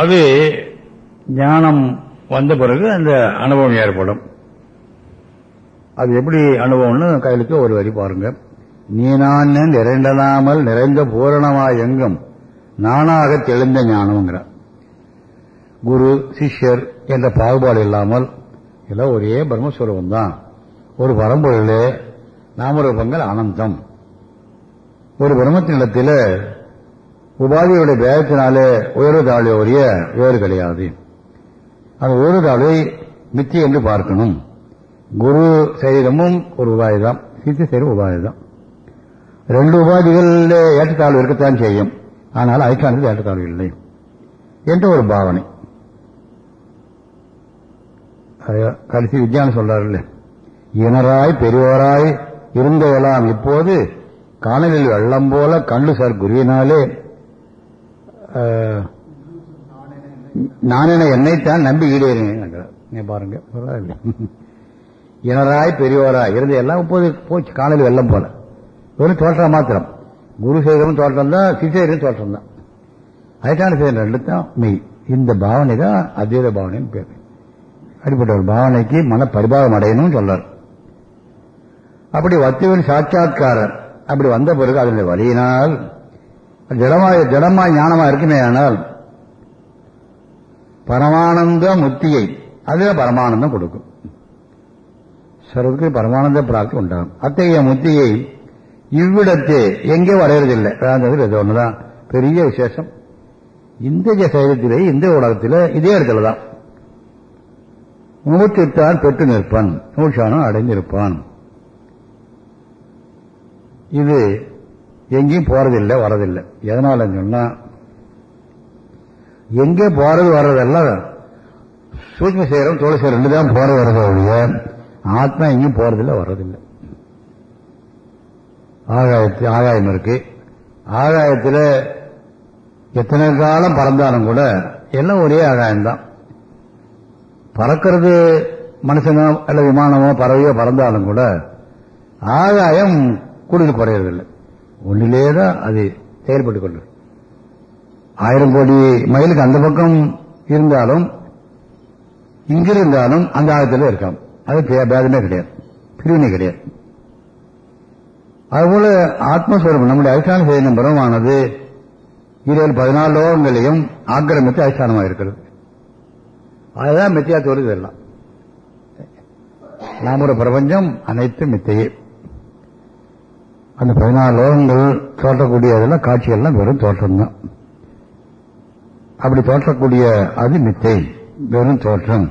அது ஞானம் வந்த பிறகு அந்த அனுபவம் ஏற்படும். அது எப்படி அனுபவம்னு கையிலுக்கு ஒரு வரி பாருங்க. நீ நான் நிறைந்ததாமல் நிறைந்த பூரணமா எங்கும் நானாக தெளிந்த ஞானம்ங்கிற. குரு சிஷ்யர் என்ற பாகுபாடு இல்லாமல் எல்லாம் ஒரே பிரம்மஸ்வரூபம் தான் ஒரு பரம்பொருளே நாமரூபங்கள் அனந்தம். ஒரு பிரம்மத்தினிடத்தில் உபாதியுடைய பேதத்தினாலே உயர்வு தாழ்வு உரிய வேறு கிடையாது. அந்த உயர்வு தாழ்வை மித்தி என்று பார்க்கணும். குரு சரீரமும் ஒரு உபாதி தான் சித்தி சரீரம் உபாதி தான் ரெண்டு உபாதிகளில் ஏற்றத்தாழ்வு இருக்கத்தான் செய்யும். ஆனால் ஐக்கானத்தில் ஏற்றத்தாழ்வு இல்லை. என்ற ஒரு பாவனை. கடைசி விஞ்ஞானம் சொல்றாருல்ல. இனராய் பெரியவராய் இருந்தவெல்லாம் இப்போது காணலில் வெள்ளம் போல கண்டு சார் குருவினாலே நானென என்னைத்தான் நம்பி ஈடேறினேன் பாருங்க இனராய் பெரியவராய் இருந்த எல்லாம் இப்போது போச்சு காலையில் வெள்ளம் போல. வெறும் தோற்றம் மாத்திரம். குரு சேகரம் தோற்றம் தான் சிசேரும் தோற்றம் தான். அதிஷ்டான சேகரம் ரெண்டு தான் மெய். இந்த பாவனை தான் அத்வைத பாவனைன்னு பேர். அப்படிப்பட்ட ஒரு பாவனைக்கு மன பரிபாகம் அடையணும்னு சொல்றார் அப்படி வத்துவின் சாட்சாத்காரர். அப்படி வந்த பிறகு அதனுடைய வழியினால் ஜடமாய ஜடமாய் ஞானமா இருக்குமே ஆனால் பரமானந்த முக்தியை அதுல பரமானந்தம் கொடுக்கும். சர்வத்துக்கு பரமானந்த பிராப்தி உண்டாகும். அத்தகைய முத்தியை இவ்விடத்தே எங்கே வரையறதில்லை வேந்தது இது ஒண்ணுதான். பெரிய விசேஷம். இந்த சைதத்திலே இந்த உலகத்தில் இதே இடத்துல தான். மூச்சுத்தான் பெற்று நிற்பான். மூச்சானம் அடைந்திருப்பான். இது எங்கேயும் போறதில்லை வரதில்லை. எதனால சொன்னா எங்கே போறது வர்றதெல்லாம் சூக்ம சேரம் தோல் சேரம் ரெண்டு தான் போறது வர்றது ஒழிய ஆத்மா எங்கேயும் போறதில்லை வர்றதில்லை ஆகாயத்து ஆகாயம் இருக்கு. ஆகாயத்தில் எத்தனை காலம் பறந்தாலும் கூட எல்லாம் ஒரே ஆகாயம்தான். பறக்கிறது மனுஷனோ அல்ல விமானமோ பறவையோ பறந்தாலும் கூட ஆகாயம் கூடுதல் குறையறதில்லை. ஒன்றிலே தான் அது செயல்பட்டுக் கொள்ளும் ஆயிரம் கோடி மைலுக்கு அந்த பக்கம் இருந்தாலும் இங்கிருந்தாலும் அந்த ஆழத்தில் இருக்காம். அது பேதமே கிடையாது. பிரிவினை கிடையாது. அதுபோல ஆத்மஸ்வரூபம் நம்முடைய அதிஷ்டான செய்யும் பிரமானது இருபது பதினாலு லோகங்களையும் ஆக்கிரமித்து அதிஷ்டானமாக இருக்கிறது. அதுதான் மித்தியா இதெல்லாம். எல்லாம் ஒரு பிரபஞ்சம் அனைத்து மித்தையே. அந்த பதினாலு லோகங்கள் தோற்றக்கூடியதெல்லாம் காட்சிகள்லாம் வெறும் தோற்றம்தான். அப்படி தோற்றக்கூடிய அது மித்தை வெறும் தோற்றம்.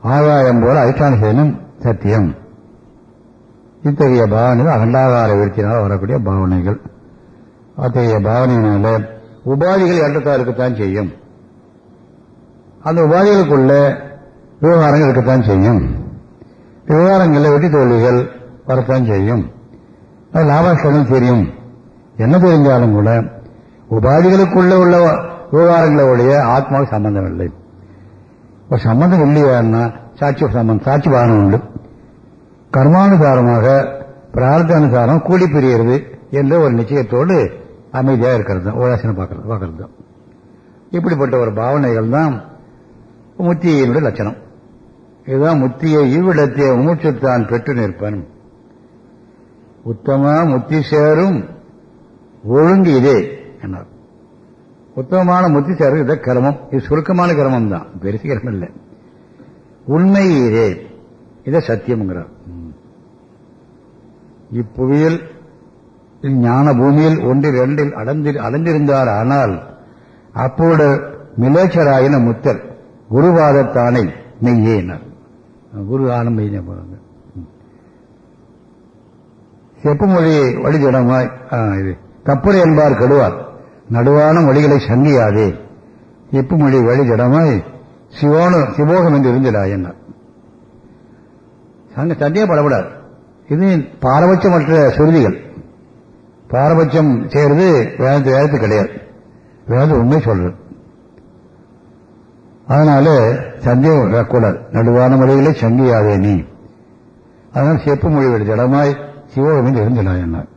ஆதாயம் போல அதிஷ்டான சத்தியம். இத்தகைய பாவனைகள் அகண்டாகார விருத்தினால் வரக்கூடிய பாவனைகள். அத்தகைய பாவனையினால உபாதிகள் ஏற்றத்தான் இருக்கத்தான் செய்யும். அந்த உபாதிகளுக்குள்ள விவகாரங்கள் இருக்கத்தான் செய்யும். விவகாரங்களில் வெட்டி தோல்விகள் வரத்தான் செய்யும். அது லாபாஷ்டங்கள் தெரியும். என்ன தெரிஞ்சாலும் கூட உபாதிகளுக்குள்ள உள்ள விவகாரங்களோடைய ஆத்மாவுக்கு சம்பந்தம் இல்லை. இப்போ சம்பந்தம் இல்லையான்னா சாட்சி சம்பந்தம் சாட்சி பானம் உண்டு. கர்மானுசாரமாக பிரார்த்தானுசாரம் கூலி பிரிகிறது என்ற ஒரு நிச்சயத்தோடு அமைதியாக இருக்கிறது தான் பார்க்கறது பார்க்கறது. தான் இப்படிப்பட்ட ஒரு பாவனைகள் தான் முத்தியினுடைய லட்சணம். இதுதான் முத்தியை இவ்விடத்தை மூச்சுத்தான் பெற்று நிற்பன். உத்தமா முத்தி சேரும் ஒழுங்கு இதே என்னார் உத்தமமான முத்தி சேரும் இதை கிரமம். இது சுருக்கமான கிரமம் தான். பெருசு கிரமம் இல்லை. உண்மை இதே. இதை சத்தியம்ங்கிறார். இப்புவியில் ஞான பூமியில் ஒன்றில் இரண்டில் அடர்ந்து அடைந்திருந்தார் ஆனால் அப்போது மிலேச்சராயின முத்தர் குருவாதத்தானை மெய்யேனார் குரு ஆனமையின போறாங்க. செப்புமொழி வழிதிடமாய் இது. தப்புரை என்பார் கெடுவார். நடுவான மொழிகளை சங்கியாதே. செப்புமொழி வழிதிடமாய் சிவோனு சிவோகம் என்று இருந்திடாயன்னார் சங்க சண்டையே படப்படாது. இது பாரபட்சமற்ற சுருதிகள். பாரபட்சம் செய்யறது வேதத்து வேதத்து கிடையாது. வேதம் உண்மை சொல்றது. அதனால சந்தேகம் கூடாது நடுவான மொழிகளை சங்கியாதே நீ. அதனால் செப்பு மொழி ஜடமாய் சிவகமில் இருந்தினார்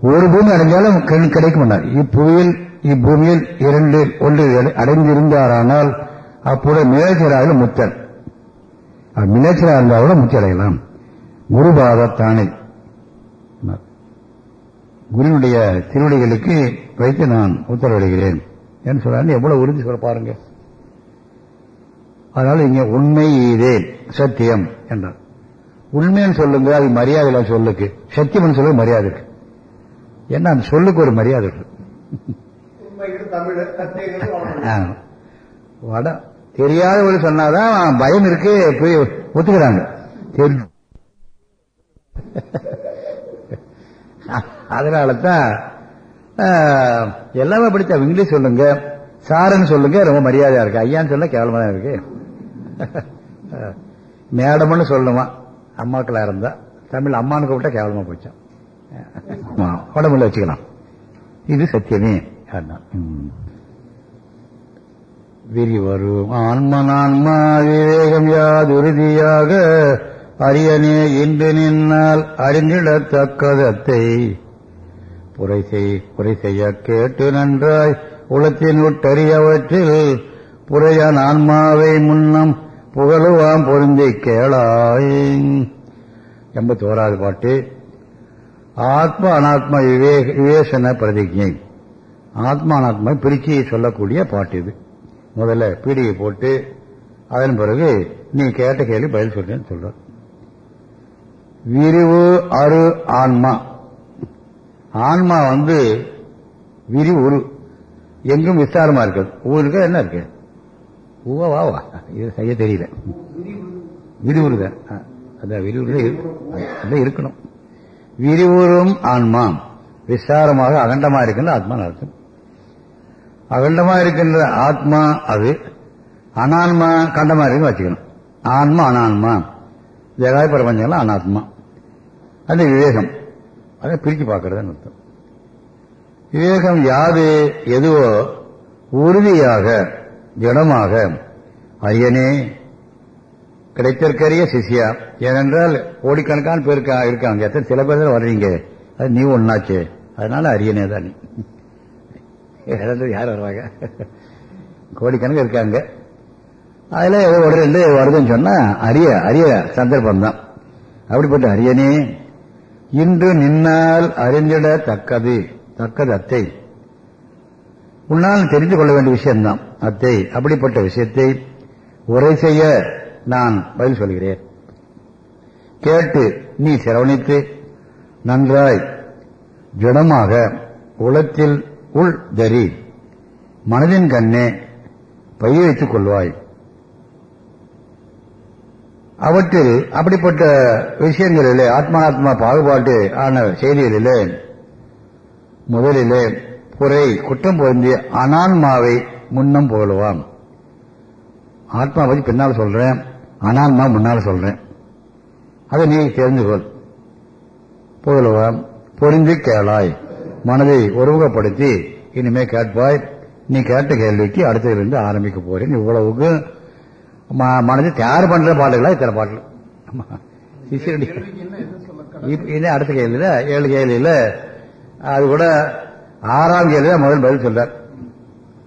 ஒரு பூமி அடைஞ்சாலும் கிடைக்க மாட்டார் இப்புவியில் இப்பூமியில் இரண்டு ஒன்று அடைந்திருந்தாரானால் அப்போது மிளச்சராக முத்தன் மிளச்சரா இருந்தால் கூட முத்தி அடையலாம் குருபாதத்தானே குருவினுடைய திருவடிகளுக்கு வைத்து நான் உத்தரவிடுகிறேன். என்று சொல்றாரு எவ்வளவு உறுதி சொல்ல பாருங்க. அதனால இங்க உண்மை இதே சத்தியம் என்றார். உண்மைன்னு சொல்லுங்க அது மரியாதை சொல்லுக்கு. சத்தியம்னு சொல்லுங்க மரியாதை இருக்கு. ஏன்னா அந்த சொல்லுக்கு ஒரு மரியாதை இருக்கு. வட தெரியாதவங்க சொன்னாதான் பயம் இருக்கு போய் ஒத்துக்கிறாங்க. தெரியும். அதனாலதான் எல்லாமே படித்த இங்கிலீஷ் சொல்லுங்க சாருன்னு சொல்லுங்க ரொம்ப மரியாதையா இருக்கு. ஐயான்னு சொல்ல கேவலமா தான் இருக்கு. மேடம்னு சொல்லுவான். அம்மாக்களாக இருந்தா தமிழ் அம்மானு கூப்பிட்டா கேவலமா போச்சான் உடம்புல வச்சுக்கலாம். இது சத்தியமே விரிவரும் ஆன்மனான்மா விவேகம் யாதுறுதியாக அரியனே இன்று நின்னால் அறிந்திடத்தக்கதத்தை. புரை செய் புரை செய்ய கேட்டு நன்றாய் உளத்தின் உட்டறியவற்றில் புறையான் ஆன்மாவை முன்னம் புகழுவாம் பொருந்தி கேளாய். எண்பத்தி ஓராது பாட்டு. ஆத்ம அனாத்ம விவேக விவேசன பிரதிஜை. ஆத்மா அனாத்மா பிரிச்சு சொல்லக்கூடிய பாட்டு இது. முதல்ல பீடியை போட்டு அதன் பிறகு நீ கேட்ட கேள்வி பதில் சொல்றேன்னு சொல்ற விரிவு அரு ஆன்மா. ஆன்மா வந்து விரிவு உரு எங்கும் விஸ்தாரமா இருக்குது. ஊருக்கு என்ன இருக்கு? ஊவா வாவா இது செய்ய தெரியல. விரிவுரு அதான் விரிவுரு அதான் இருக்கணும். விரிவுறும் ஆன்மா விசாரமாக அகண்டமா இருக்கின்ற ஆத்மா அர்த்தம் அகண்டமா இருக்கின்ற ஆத்மா அது அனான்மா கண்டமா இருக்குன்னு வச்சுக்கணும். ஆன்மா அனான்மா. ஜெகாய பிரபஞ்சம்லாம் அனாத்மா. அந்த விவேகம். அதை பிரிச்சு பார்க்கறதுன்னு அர்த்தம். விவேகம் யாது எதுவோ உறுதியாக திடமாக அரியனே கிடைத்திருக்கிற சிசியா ஏனென்றால் கோடிக்கணக்கான பேர் இருக்காங்க. எத்தனை சில பேர் தான் வர்றீங்க? அது நீ ஒன்னாச்சு அதனால அரியனே தான் நீ. யார் வருவாங்க? கோடிக்கணக்கு இருக்காங்க. அதில் ஏதோ ஒரு ரெண்டு வருதுன்னு சொன்னா அரிய அரிய சந்தர்ப்பம் தான். அப்படிப்பட்ட அரியனே இன்று நின்னால் அறிஞ்சிட தக்கது தக்கது அத்தை உன்னால் தெரிந்து கொள்ள வேண்டிய விஷயம்தான். அத்தை அப்படிப்பட்ட விஷயத்தை உரை செய்ய நான் பதில் சொல்கிறேன். கேட்டு நீ சிரவணித்து நன்றாய். ஜடமாக உளத்தில் உள் தரி. மனதின் கண்ணே பைய வைத்துக் கொள்வாய். அவற்றில் அப்படிப்பட்ட விஷயங்களிலே ஆத்மாத்மா பாகுபாட்டு ஆன செய்திகளிலே முதலிலே புரை குற்றம் பொருந்திய அனான்மாவை முன்னம் புகழுவான். ஆத்மா பற்றி பின்னால் சொல்றேன் அனான்மா முன்னால் சொல்றேன். அதை நீ தெரிந்து கொள் புகழுவான் பொருந்தி கேளாய். மனதை ஒருமுகப்படுத்தி இனிமே கேட்பாய். நீ கேட்ட கேள்விக்கு அடுத்ததிலிருந்து ஆரம்பிக்க போறேன். இவ்வளவுக்கு மனதை தயார் பண்ற பாட்டுகளா இத்தனை பாட்டுகள் சிசிரடி இன்னும் அடுத்த கேள்வியில ஏழு கேள்வியில அது கூட ஆறாம் கேள்வியில முதல் பதில் சொல்றார்.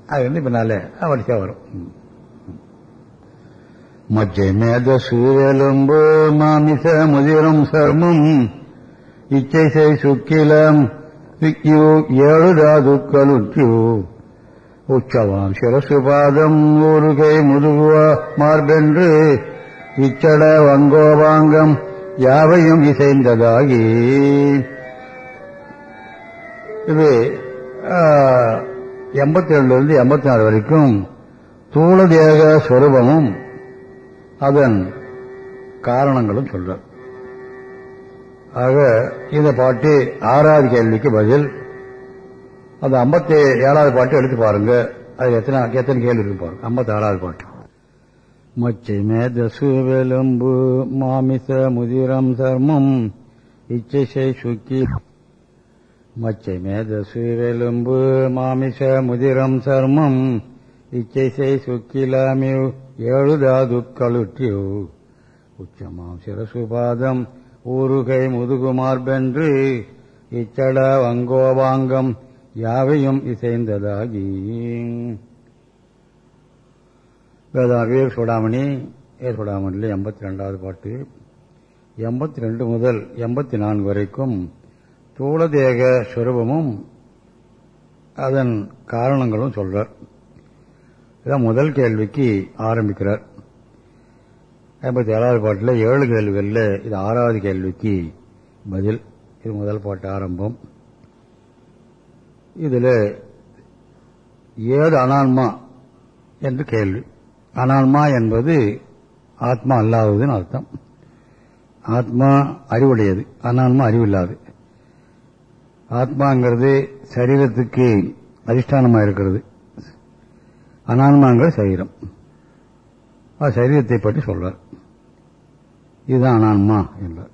அது வந்து பின்னால வரிசையா வரும். மச்சை மேத மாமிச முதிரும் சர்மம். இச்சை செய் சுக்கிலம் விக்யு ஏழு தாதுக்களுற்று உச்சவாம் சிரசுபாதம் ஊருகை முதுகுவா மார்பென்று இச்சட வங்கோபாங்கம் யாவையும் இசைந்ததாகி. இது எண்பத்தி ரெண்டுலேருந்து எண்பத்தி நாலு வரைக்கும் தூள தேக ஸ்வரூபமும் அதன் காரணங்களும் சொல்றார். ஆக இந்த பாட்டு ஆறாவது கேள்விக்கு பதில். அந்த ஐம்பத்தி ஏழாவது பாட்டு எடுத்து பாருங்க. அது எத்தனை எத்தனை கேள்வி இருக்கு பாருங்க. ஐம்பத்தி ஆறாவது பாட்டு. மச்சை மேத வெலும்பு மாமிச முதிரம் சர்மம் இச்சை சுக்கி மச்சை மேத வெலும்பு மாமிச முதிரம் சர்மம் இச்சை செய் சுக்கிலாமியு ஏழுதாது தாதுக்களுற்றியு உச்சமாம் சிரசுபாதம் ஊருகை முதுகுமார்பென்று இச்சட வங்கோபாங்கம் யாவையும் இசைந்ததாகி. வேதா சுடாமணி சூடாமணி ஏ எண்பத்தி ரெண்டாவது பாட்டு. எண்பத்தி ரெண்டு முதல் எண்பத்தி நான்கு வரைக்கும் ஸ்தூலதேக சுரூபமும் அதன் காரணங்களும் சொல்றார். இதான் முதல் கேள்விக்கு ஆரம்பிக்கிறார். ஐம்பத்தி ஏழாவது பாட்டில் ஏழு கேள்விகளில் இது ஆறாவது கேள்விக்கு பதில். இது முதல் பாட்டு ஆரம்பம். இதில் ஏது அனான்மா என்று கேள்வி. அனான்மா என்பது ஆத்மா அல்லாததுன்னு அர்த்தம். ஆத்மா அறிவுடையது. அனான்மா அறிவில்லாது. ஆத்மாங்கிறது சரீரத்துக்கு அதிஷ்டானமாக இருக்கிறது அனான்மாங்கிற சரீரம். அது சரீரத்தை பற்றி சொல்றார். இதுதான் அனான்மா என்றார்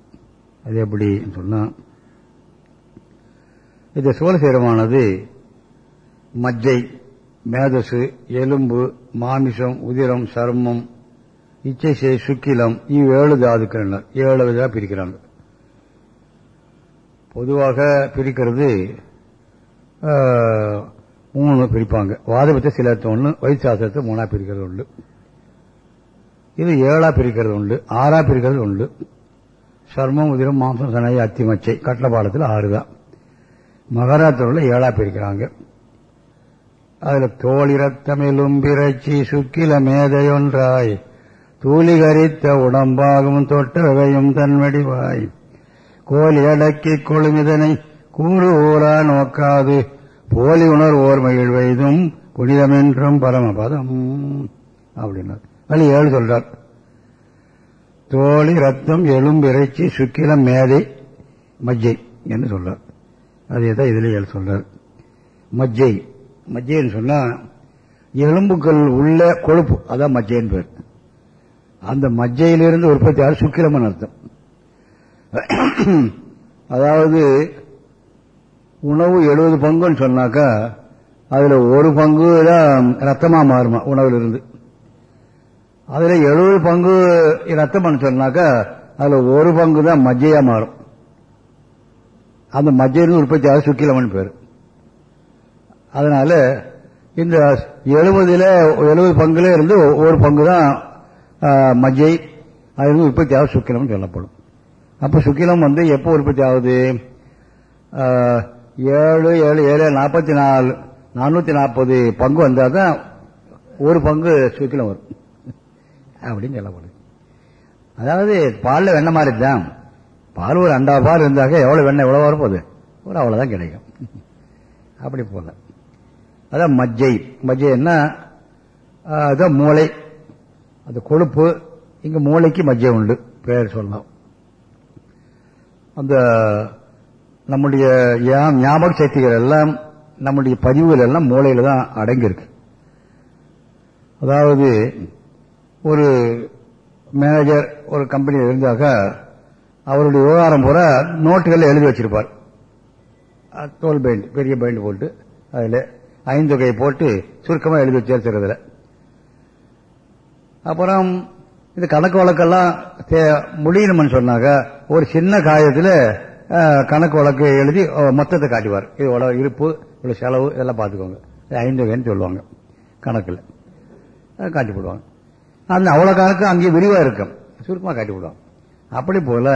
அது எப்படி சொன்னால் இந்த சோழசீரமானது மஜ்ஜை மேதசு எலும்பு மாமிசம் உதிரம் சர்மம் இச்சை சுக்கிலம் இவ் ஏழு தாதுக்கள் ஏழு விதா பிரிக்கிறாங்க. பொதுவாக பிரிக்கிறது மூணு பிரிப்பாங்க. வாதபத்தை சிலத்தை ஒன்று வைத்தியாசத்தை மூணாக பிரிக்கிறது உண்டு. இது ஏழா பிரிக்கிறது உண்டு ஆறா பிரிக்கிறது உண்டு. சர்மம் உதிரம் மாம்சம் சனாயி அத்திமச்சை கட்டளபாடத்தில் ஆறு தான். மகராத்திரில் ஏழா பிரிக்கிறாங்க. அதில் தோளிரத்தமிழும் பிறச்சி சுக்கில மேதையொன்றாய் தூளிகரித்த உடம்பாகவும் தொட்டவையும் தன்வடிவாய். கோலி அடக்கி கொழுமிதனை கூறு ஊரா நோக்காது. போலி உணர் ஓர் மகிழ்வைதும் புனிதமென்றும் பரமபதம். அப்படின்னார். அது ஏழு சொல்றார். தோழி ரத்தம் எலும்பிறைச்சி சுக்கிலம் மேதை மஜ்ஜை என்று சொல்றார். அதே தான் இதுல ஏழு சொல்றார். மஜ்ஜை. மஜ்ஜைன்னு சொன்னா எலும்புகள் உள்ள கொழுப்பு. அதான் மஜ்ஜைன்னு பேர். அந்த மஜ்ஜையிலிருந்து உற்பத்தி ஆறு சுக்கிலமன் அர்த்தம். அதாவது உணவு எழுபது பங்குன்னு சொன்னாக்கா அதில் ஒரு பங்கு தான் ரத்தமாக மாறுமா உணவிலிருந்து. அதில் எழுபது பங்கு ரத்தம்னு சொன்னாக்கா அதில் ஒரு பங்கு தான் மஜ்ஜையாக மாறும். அந்த மஜ்ஜையிலிருந்து உற்பத்தி ஆகுது சுக்கிலமன் பேர். அதனால இந்த எழுபதுல எழுபது பங்குல இருந்து ஒரு பங்கு தான் மஜ்ஜை அது உற்பத்தி ஆகுது சொல்லப்படும். அப்ப சுக்கிலம் வந்து எப்போ உற்பத்தி ஆகுது? ஏழு ஏழு ஏழு நாற்பத்தி நாலு நானூற்றி நாற்பது பங்கு வந்தால் தான் ஒரு பங்கு சுக்கிலம் வரும். அப்படின்னு சொல்லப்படுது அதாவது பாலில் வெண்ணெய் மாதிரி தான் பால் ஒரு அண்டா பால் இருந்தாக்க எவ்வளோ வெண்ணெய் எவ்வளோ வரப்போகுது. ஒரு அவ்வளோதான் கிடைக்கும். அப்படி போல. அதான் மஜ்ஜை. மஜ்ஜைன்னா அதான் மூளை. அது கொழுப்பு. இங்கே மூளைக்கு மஜ்ஜை உண்டு. பேர் சொல்லலாம் அந்த நம்முடைய ஞாபக சக்திகள் எல்லாம் நம்முடைய பதிவுகள் எல்லாம் மூளையில தான் அடங்கியிருக்கு. அதாவது ஒரு மேனேஜர் ஒரு கம்பெனியில் இருந்தாக்க அவருடைய விவகாரம் பூரா நோட்டுகளில் எழுதி வச்சிருப்பார். தோல் பெயிண்ட் பெரிய பெயிண்ட் போட்டு அதில் ஐந்தொகையை போட்டு சுருக்கமாக எழுதி வச்சிருக்கிறதுல அப்புறம் இந்த கணக்கு வழக்கெல்லாம் முடியணும்னு சொன்னாக்க ஒரு சின்ன காயத்தில் கணக்கு வழக்கு எழுதி மொத்தத்தை காட்டுவார். இது இருப்பு இவ்வளோ செலவு இதெல்லாம் பார்த்துக்கோங்க. ஐந்து வகைன்னு சொல்லுவாங்க கணக்கில். காட்டி போடுவாங்க. அந்த அவ்வளோ கணக்கு அங்கேயே விரிவாக இருக்கும். சுருக்கமாக காட்டி போடுவாங்க. அப்படி போல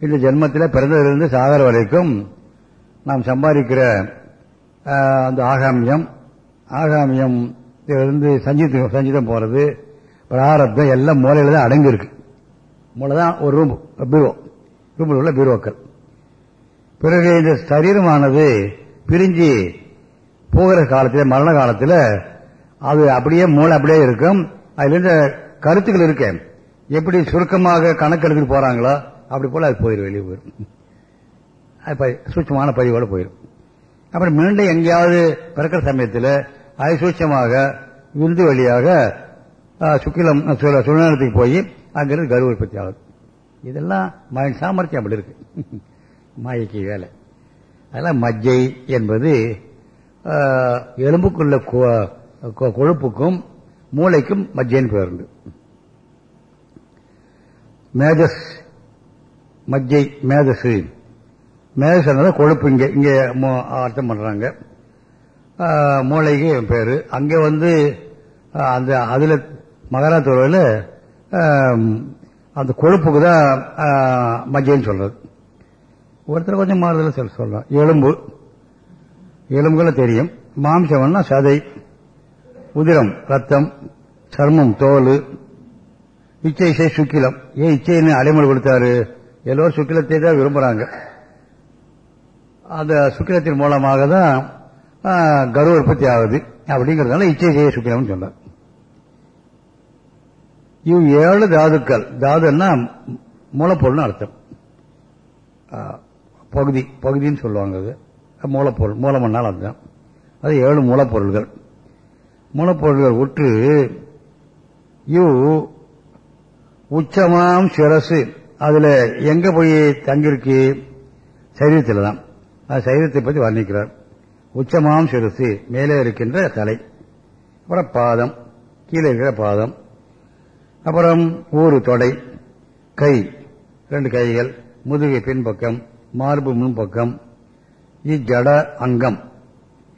இந்த ஜென்மத்தில் பிறந்ததிலிருந்து சாகர வரைக்கும் நாம் சம்பாதிக்கிற அந்த ஆகாமியம் ஆகாமியம் இருந்து சஞ்சிதம் சஞ்சீதம் போகிறது பிராரத்தம் எல்லாம் மூலையில தான் அடங்கி இருக்கு மூளை தான் ஒரு ரூம் பீரோ ரூமில் உள்ள பீரோக்கள் பிறகு இந்த சரீரமானது பிரிஞ்சு போகிற காலத்தில் மரண காலத்தில் அது அப்படியே மூளை அப்படியே இருக்கும். அதுலேருந்து கருத்துக்கள் இருக்கு. எப்படி சுருக்கமாக கணக்கு எழுதிட்டு போறாங்களோ அப்படி போல் அது போயிடும் வெளியே போயிடும் அது சூட்சமான பதிவோடு போயிடும் அப்புறம் மீண்டும் எங்கேயாவது பிறக்கிற சமயத்தில் அது சூட்சமாக விருந்து வழியாக சுக்கிலம் சுழநிலத்துக்கு போய் அங்கிருந்து கரு உற்பத்தி ஆகுது. இதெல்லாம் மயன் சாமர்த்தியம் அப்படி இருக்கு. மாயைக்கு வேலை. அதெல்லாம் மஜ்ஜை என்பது எலும்புக்குள்ள கொழுப்புக்கும் மூளைக்கும் மஜ்ஜைன்னு பேர் உண்டு. மேதஸ் மஜ்ஜை மேதசு மேலே கொழுப்பு இங்கே இங்கே அர்த்தம் பண்ணுறாங்க மூளைக்கு பேர். அங்கே வந்து அந்த அதில் மகரா அந்த கொழுப்புக்கு தான் ஆஹ், மஜ்ஜைன்னு சொல்றது. ஒருத்தர் கொஞ்சம் மாறுதல் சொல்ல சொல்லலாம் எலும்பு. எலும்புகளை தெரியும். மாம்சம்னா சதை. உதிரம் ரத்தம். சர்மம் தோல். இச்சை இசை சுக்கிலம். ஏன் இச்சைன்னு அலைமொழி கொடுத்தாரு? எல்லோரும் சுக்கிலத்தை தான் விரும்புறாங்க. அந்த சுக்கிலத்தின் மூலமாக தான் கரு உற்பத்தி ஆகுது. அப்படிங்கறதுனால இச்சை செய்ய சுக்கிலம்னு சொன்னார் இவ் ஏழு தாதுக்கள். தாதுன்னா மூலப்பொருள்னு அர்த்தம். பகுதி பகுதின்னு சொல்லுவாங்க அது. மூலப்பொருள் மூலமன்னால் அர்த்தம் அது ஏழு மூலப்பொருள்கள். மூலப்பொருள்கள் உற்று இவ் உச்சமாம் சிரசு. அதில் எங்கே போய் தங்கியிருக்கு? சரீரத்தில் தான் அது சரீரத்தை பற்றி வர்ணிக்கிறார். உச்சமாம் சிரசு. மேலே இருக்கின்ற தலை. அப்புறம் பாதம். கீழே இருக்கிற பாதம். அப்புறம் ஊறு தொடை கை ரெண்டு கைகள் முதுகை பின்பக்கம் மார்பு முன்பக்கம் இஜட அங்கம்.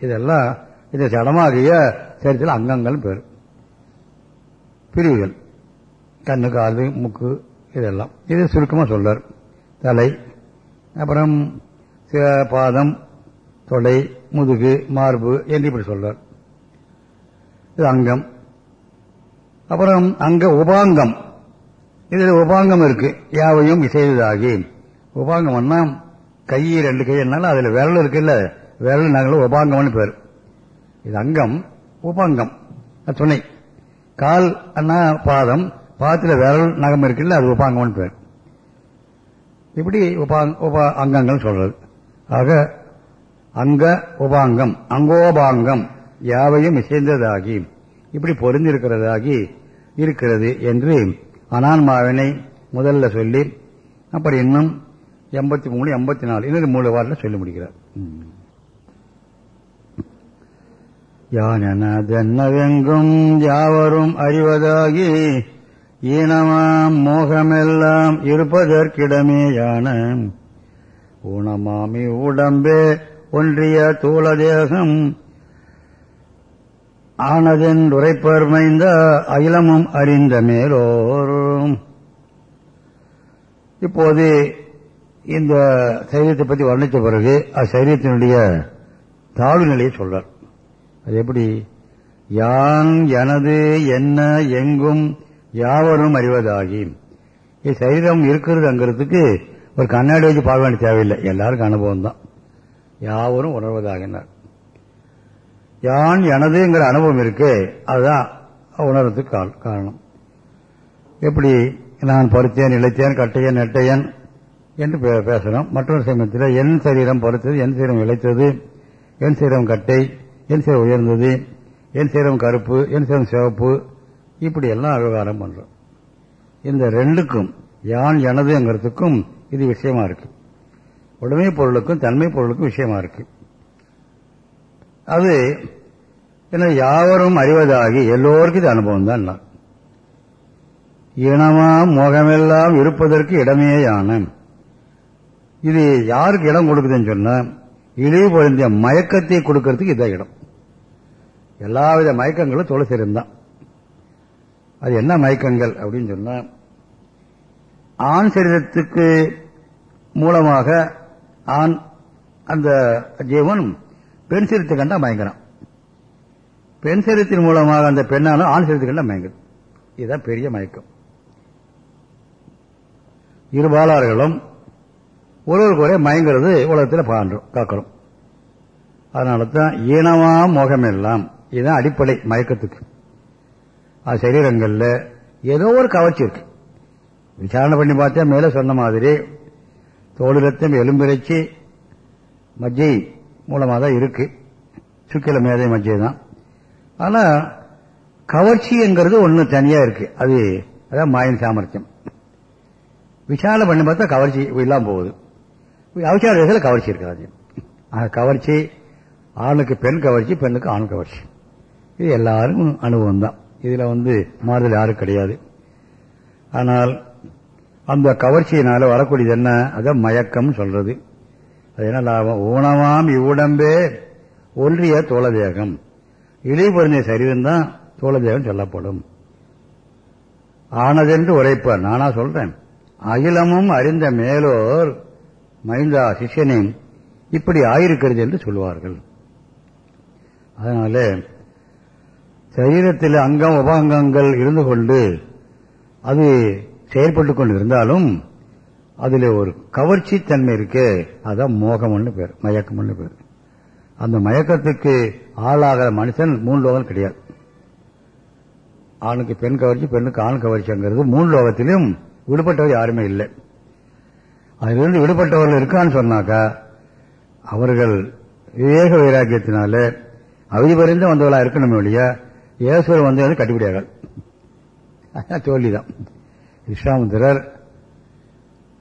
இதெல்லாம் இந்த ஜடமாகிய சரீரத்தில் அங்கங்கள் பேர். பிரிவுகள். கண்ணு காது மூக்கு இதெல்லாம். இது சுருக்கமாக சொல்றார். தலை அப்புறம் பாதம் தொடை முதுகு மார்பு என்று இப்படி சொல்றார். இது அங்கம். அப்புறம் அங்க உபாங்கம். இதில் உபாங்கம் இருக்கு. யாவையும் இசைவதாகி உபாங்கம்னா கை ரெண்டு கை கைனால அதுல விரல் இருக்குல்ல. விரல் நாங்களும் உபாங்கம்னு பேர். இது அங்கம் உபாங்கம். துணை. கால் அண்ணா பாதம் பாதத்துல விரல் நகம் இருக்குல்ல அது உபாங்கம்னு பேர். இப்படி உபாங் உபா அங்கங்கள் சொல்றது. ஆக அங்க உபாங்கம் அங்கோபாங்கம். யாவையும் இசைந்ததாகி இப்படி பொருந்திருக்கிறதாகி இருக்கிறது என்று அனான்மாவினை முதல்ல சொல்லி அப்புறம் இன்னும் எண்பத்தி மூணு எண்பத்தி நாலு இன்னும் மூணு வாரில் சொல்லி முடிக்கிறார். யானெனதென்னவெங்கும் யாவரும் அறிவதாகி ஈனமாம் மோகமெல்லாம் இருப்பதற்கிடமேயான ஊனமாமி உடம்பே ஒன்றிய தூளதேகம் ஆனதென்றுரைப்பர்மைந்த அகிலமும் அறிந்த மேலோரும் இப்போது இந்த சைரியத்தை பற்றி வர்ணித்த பிறகு அச்சரியத்தினுடைய சைரியத்தினுடைய தாழ்வு நிலையை சொல்றார். அது எப்படி? யான் எனது என்ன எங்கும் யாவரும் அறிவதாகி. சரீரம் சரீரம் இருக்கிறதுங்கிறதுக்கு ஒரு கண்ணாடி வச்சு பார்க்க வேண்டிய தேவையில்லை. எல்லாருக்கும் அனுபவம் தான் யாவரும் உணர்வதாகினார். யான் எனதுங்கிற அனுபவம் இருக்கு அதுதான் உணர்றதுக்கு காரணம். எப்படி நான் பருத்தேன் இழைத்தேன் கட்டையன் நெட்டையன் என்று பே- மற்றொரு சமயத்தில் என் சரீரம் பருத்தது என் சரீரம் இழைத்தது என் சீரம் கட்டை என் சீரம் உயர்ந்தது என் சீரம் கருப்பு என் சீரம் சிவப்பு இப்படி எல்லாம் விவகாரம் பண்றோம். இந்த ரெண்டுக்கும் யான் எனதுங்கிறதுக்கும் இது விஷயமா இருக்கு. உடமை பொருளுக்கும் தன்மை பொருளுக்கும் விஷயமா இருக்கு. அது என்ன யாவரும் அறிவதாகி எல்லோருக்கும் இது அனுபவம் தான் இனமாம் முகமெல்லாம் இருப்பதற்கு இடமேயான. இது யாருக்கு இடம் கொடுக்குதுன்னு சொன்னால் இழிவு பொருந்திய மயக்கத்தை கொடுக்கறதுக்கு இதான் இடம். எல்லாவித மயக்கங்களும் துளசிரம் அது என்ன மயக்கங்கள் அப்படின்னு சொன்னால் ஆண் சரீரத்துக்கு மூலமாக ஆண் அந்த ஜீவன் பெண் சிறுத்தை கண்டா மயங்கிறான் பெண் சிறுத்தின் மூலமாக அந்த பெண்ணாலும் ஆண் சரீரத்தை கண்டா மயங்குது இதுதான் பெரிய மயக்கம். இருபாலார்களும் ஒருவருக்கு ஒரே மயங்கிறது உலகத்தில் பாண்டோம் காக்கிறோம். அதனால தான் ஈனமா எல்லாம் இதுதான் அடிப்படை மயக்கத்துக்கு. அது சரீரங்களில் ஏதோ ஒரு கவர்ச்சி இருக்கு. விசாரணை பண்ணி பார்த்தா மேலே சொன்ன மாதிரி தோளிலத்தம் எலும்பிரைச்சி மஜ்ஜை மூலமாக தான் இருக்கு. சுக்கில மேதை மஜ்ஜை தான் ஆனா கவர்ச்சிங்கிறது ஒன்று தனியா இருக்கு. அது அதான் மாயின் சாமர்த்தியம். விசாரணை பண்ணி பார்த்தா கவர்ச்சி இல்லாம போகுது. அவசார விதத்தில் கவர்ச்சி இருக்காது கவர்ச்சி ஆணுக்கு பெண் கவர்ச்சி பெண்ணுக்கு ஆண் கவர்ச்சி. இது எல்லாருக்கும் அனுபவம் தான் இதுல வந்து மாறுதல் யாரும் கிடையாது. ஆனால் அந்த கவர்ச்சியினால வரக்கூடியது என்ன? அதான் மயக்கம் சொல்றது. அது என்ன லாபம். ஊனமாம் இவ்வுடம்பே ஒன்றிய தோளதேகம் இழிபொருந்திய பொருந்திய தான் தோளதேகம் சொல்லப்படும். ஆனதென்று உரைப்பார். நானா சொல்றேன். அகிலமும் அறிந்த மேலோர் மைந்தா சிஷ்யனே இப்படி ஆயிருக்கிறது என்று சொல்லுவார்கள். அதனால சரீரத்தில் அங்கம் உபாங்கங்கள் இருந்து கொண்டு அது செயல்பட்டு கொண்டு இருந்தாலும் அதில் ஒரு கவர்ச்சி தன்மை இருக்கு அதான் மோகம்னு பேர் மயக்கம்னு பேர். அந்த மயக்கத்துக்கு ஆளாகிற மனுஷன் மூணு லோகம் கிடையாது. ஆணுக்கு பெண் கவர்ச்சி பெண்ணுக்கு ஆண் கவர்ச்சிங்கிறது மூணு லோகத்திலும் விடுபட்டவர் யாருமே இல்லை. அதிலிருந்து விடுபட்டவர்கள் இருக்கான்னு சொன்னாக்கா அவர்கள் விவேக வைராக்கியத்தினால அவதிபரிந்து வந்தவர்களா இருக்கணும் இல்லையா ஏசுவர் வந்து கட்டுப்படியார்கள் தோல்விதான். விஸ்வாமுத்திரர்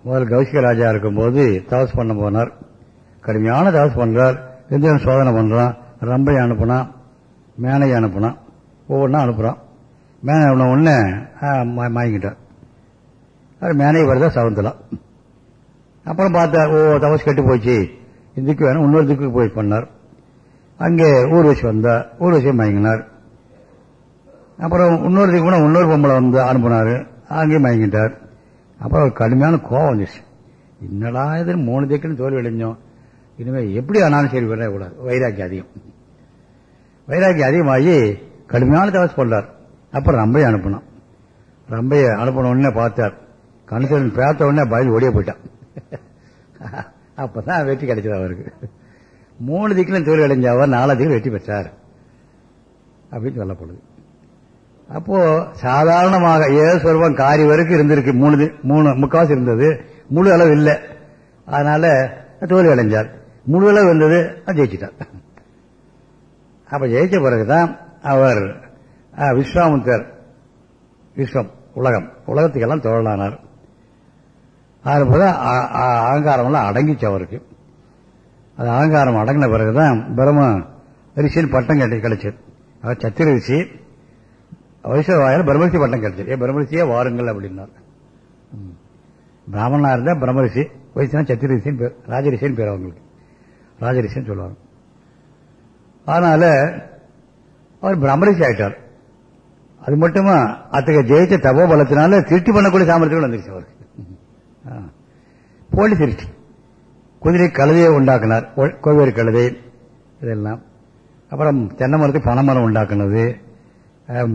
முதல் கௌசிக ராஜா இருக்கும்போது தவஸ் பண்ண போனார். கடுமையான தவஸ் பண்றார். எந்த சோதனை பண்றான். ரம்பை அனுப்புனான். மேனையை அனுப்புனான். ஒவ்வொன்றா அனுப்புறான். மேனை அனுப்பின உடனே மாயங்கிட்டார் அது மேனை வருதா சவந்தலா. அப்புறம் பார்த்தா ஓ தவஸ் கெட்டு போச்சு. இதுக்கு வேணும் இன்னொரு திக்கு போய் பண்ணார். அங்கே ஊர்வசி வந்தா ஊர்வசியை மயங்கினார். அப்புறம் இன்னொரு திக்கு கூட இன்னொரு பொம்பளை வந்து அனுப்புனார். அங்கேயும் மயங்கிட்டார். அப்புறம் ஒரு கடுமையான கோபம் வந்துச்சு. என்னடா இது மூணு திக்குன்னு தோல்வி அடைஞ்சோம். இனிமேல் எப்படி ஆனாலும் சரி விடக்கூடாது வைராக்கியம் அதிகம். வைராக்கியம் அதிகமாகி கடுமையான தவசு பண்ணார் அப்புறம் ரம்பையை அனுப்பினான் ரம்பையை அனுப்பின உடனே பார்த்தார். கணிசன் பேத்த உடனே பயந்து ஓடிய போயிட்டான். அப்பதான் வெற்றி கிடைச்சது அவருக்கு. மூணு திக்கிலும் தோல்வி அடைஞ்ச அவர் நாலு திக்கில் வெற்றி பெற்றார். அப்படின்னு சொல்லப்படுது. அப்போ சாதாரணமாக ஏதோ சொல்வம் காரி வரைக்கும் இருந்திருக்கு மூணு மூணு முக்காசு இருந்தது. முழு அளவு இல்லை. அதனால தோல்வி அடைஞ்சார். முழு அளவு இருந்தது ஜெயிச்சிட்டார் அப்ப ஜெயிச்ச பிறகுதான் அவர் விஸ்வாமுத்தர் விஸ்வம் உலகம். உலகத்துக்கெல்லாம் தோழலானார் அதுபோல அகங்காரமெல்லாம் அடங்கிச்சு அவருக்கு. அது அகங்காரம் அடங்கின பிறகுதான் பிரம்ம ரிஷின்னு பட்டம் கட்டி கிடைச்சது அவர் சத்திர ரிஷி வைஷ்ணவாயில் பிரம்மரிஷி பட்டம் கிடைச்சது ஏன் பிரம்மரிஷியே வாருங்கள் அப்படின்னார். பிராமணா இருந்தா பிரம்மரிஷி வைஷ்ணவ சத்திர பேர் ராஜரிஷின்னு பேர் அவங்களுக்கு. ராஜரிஷின்னு சொல்லுவாங்க அதனால அவர் பிரமரிசி ஆயிட்டார். அது மட்டுமா அத்தகைய ஜெயிச்ச தபோ பலத்தினால திருட்டி பண்ணக்கூடிய சாமர்த்தியம் வந்துருச்சு அவருக்கு. போலி திருஷ்டி. குதிரை கழுதையை உண்டாக்குனார். கோவேறு கழுதை இதெல்லாம். அப்புறம் தென்னை மரத்துக்கு பனை மரம் உண்டாக்குனது.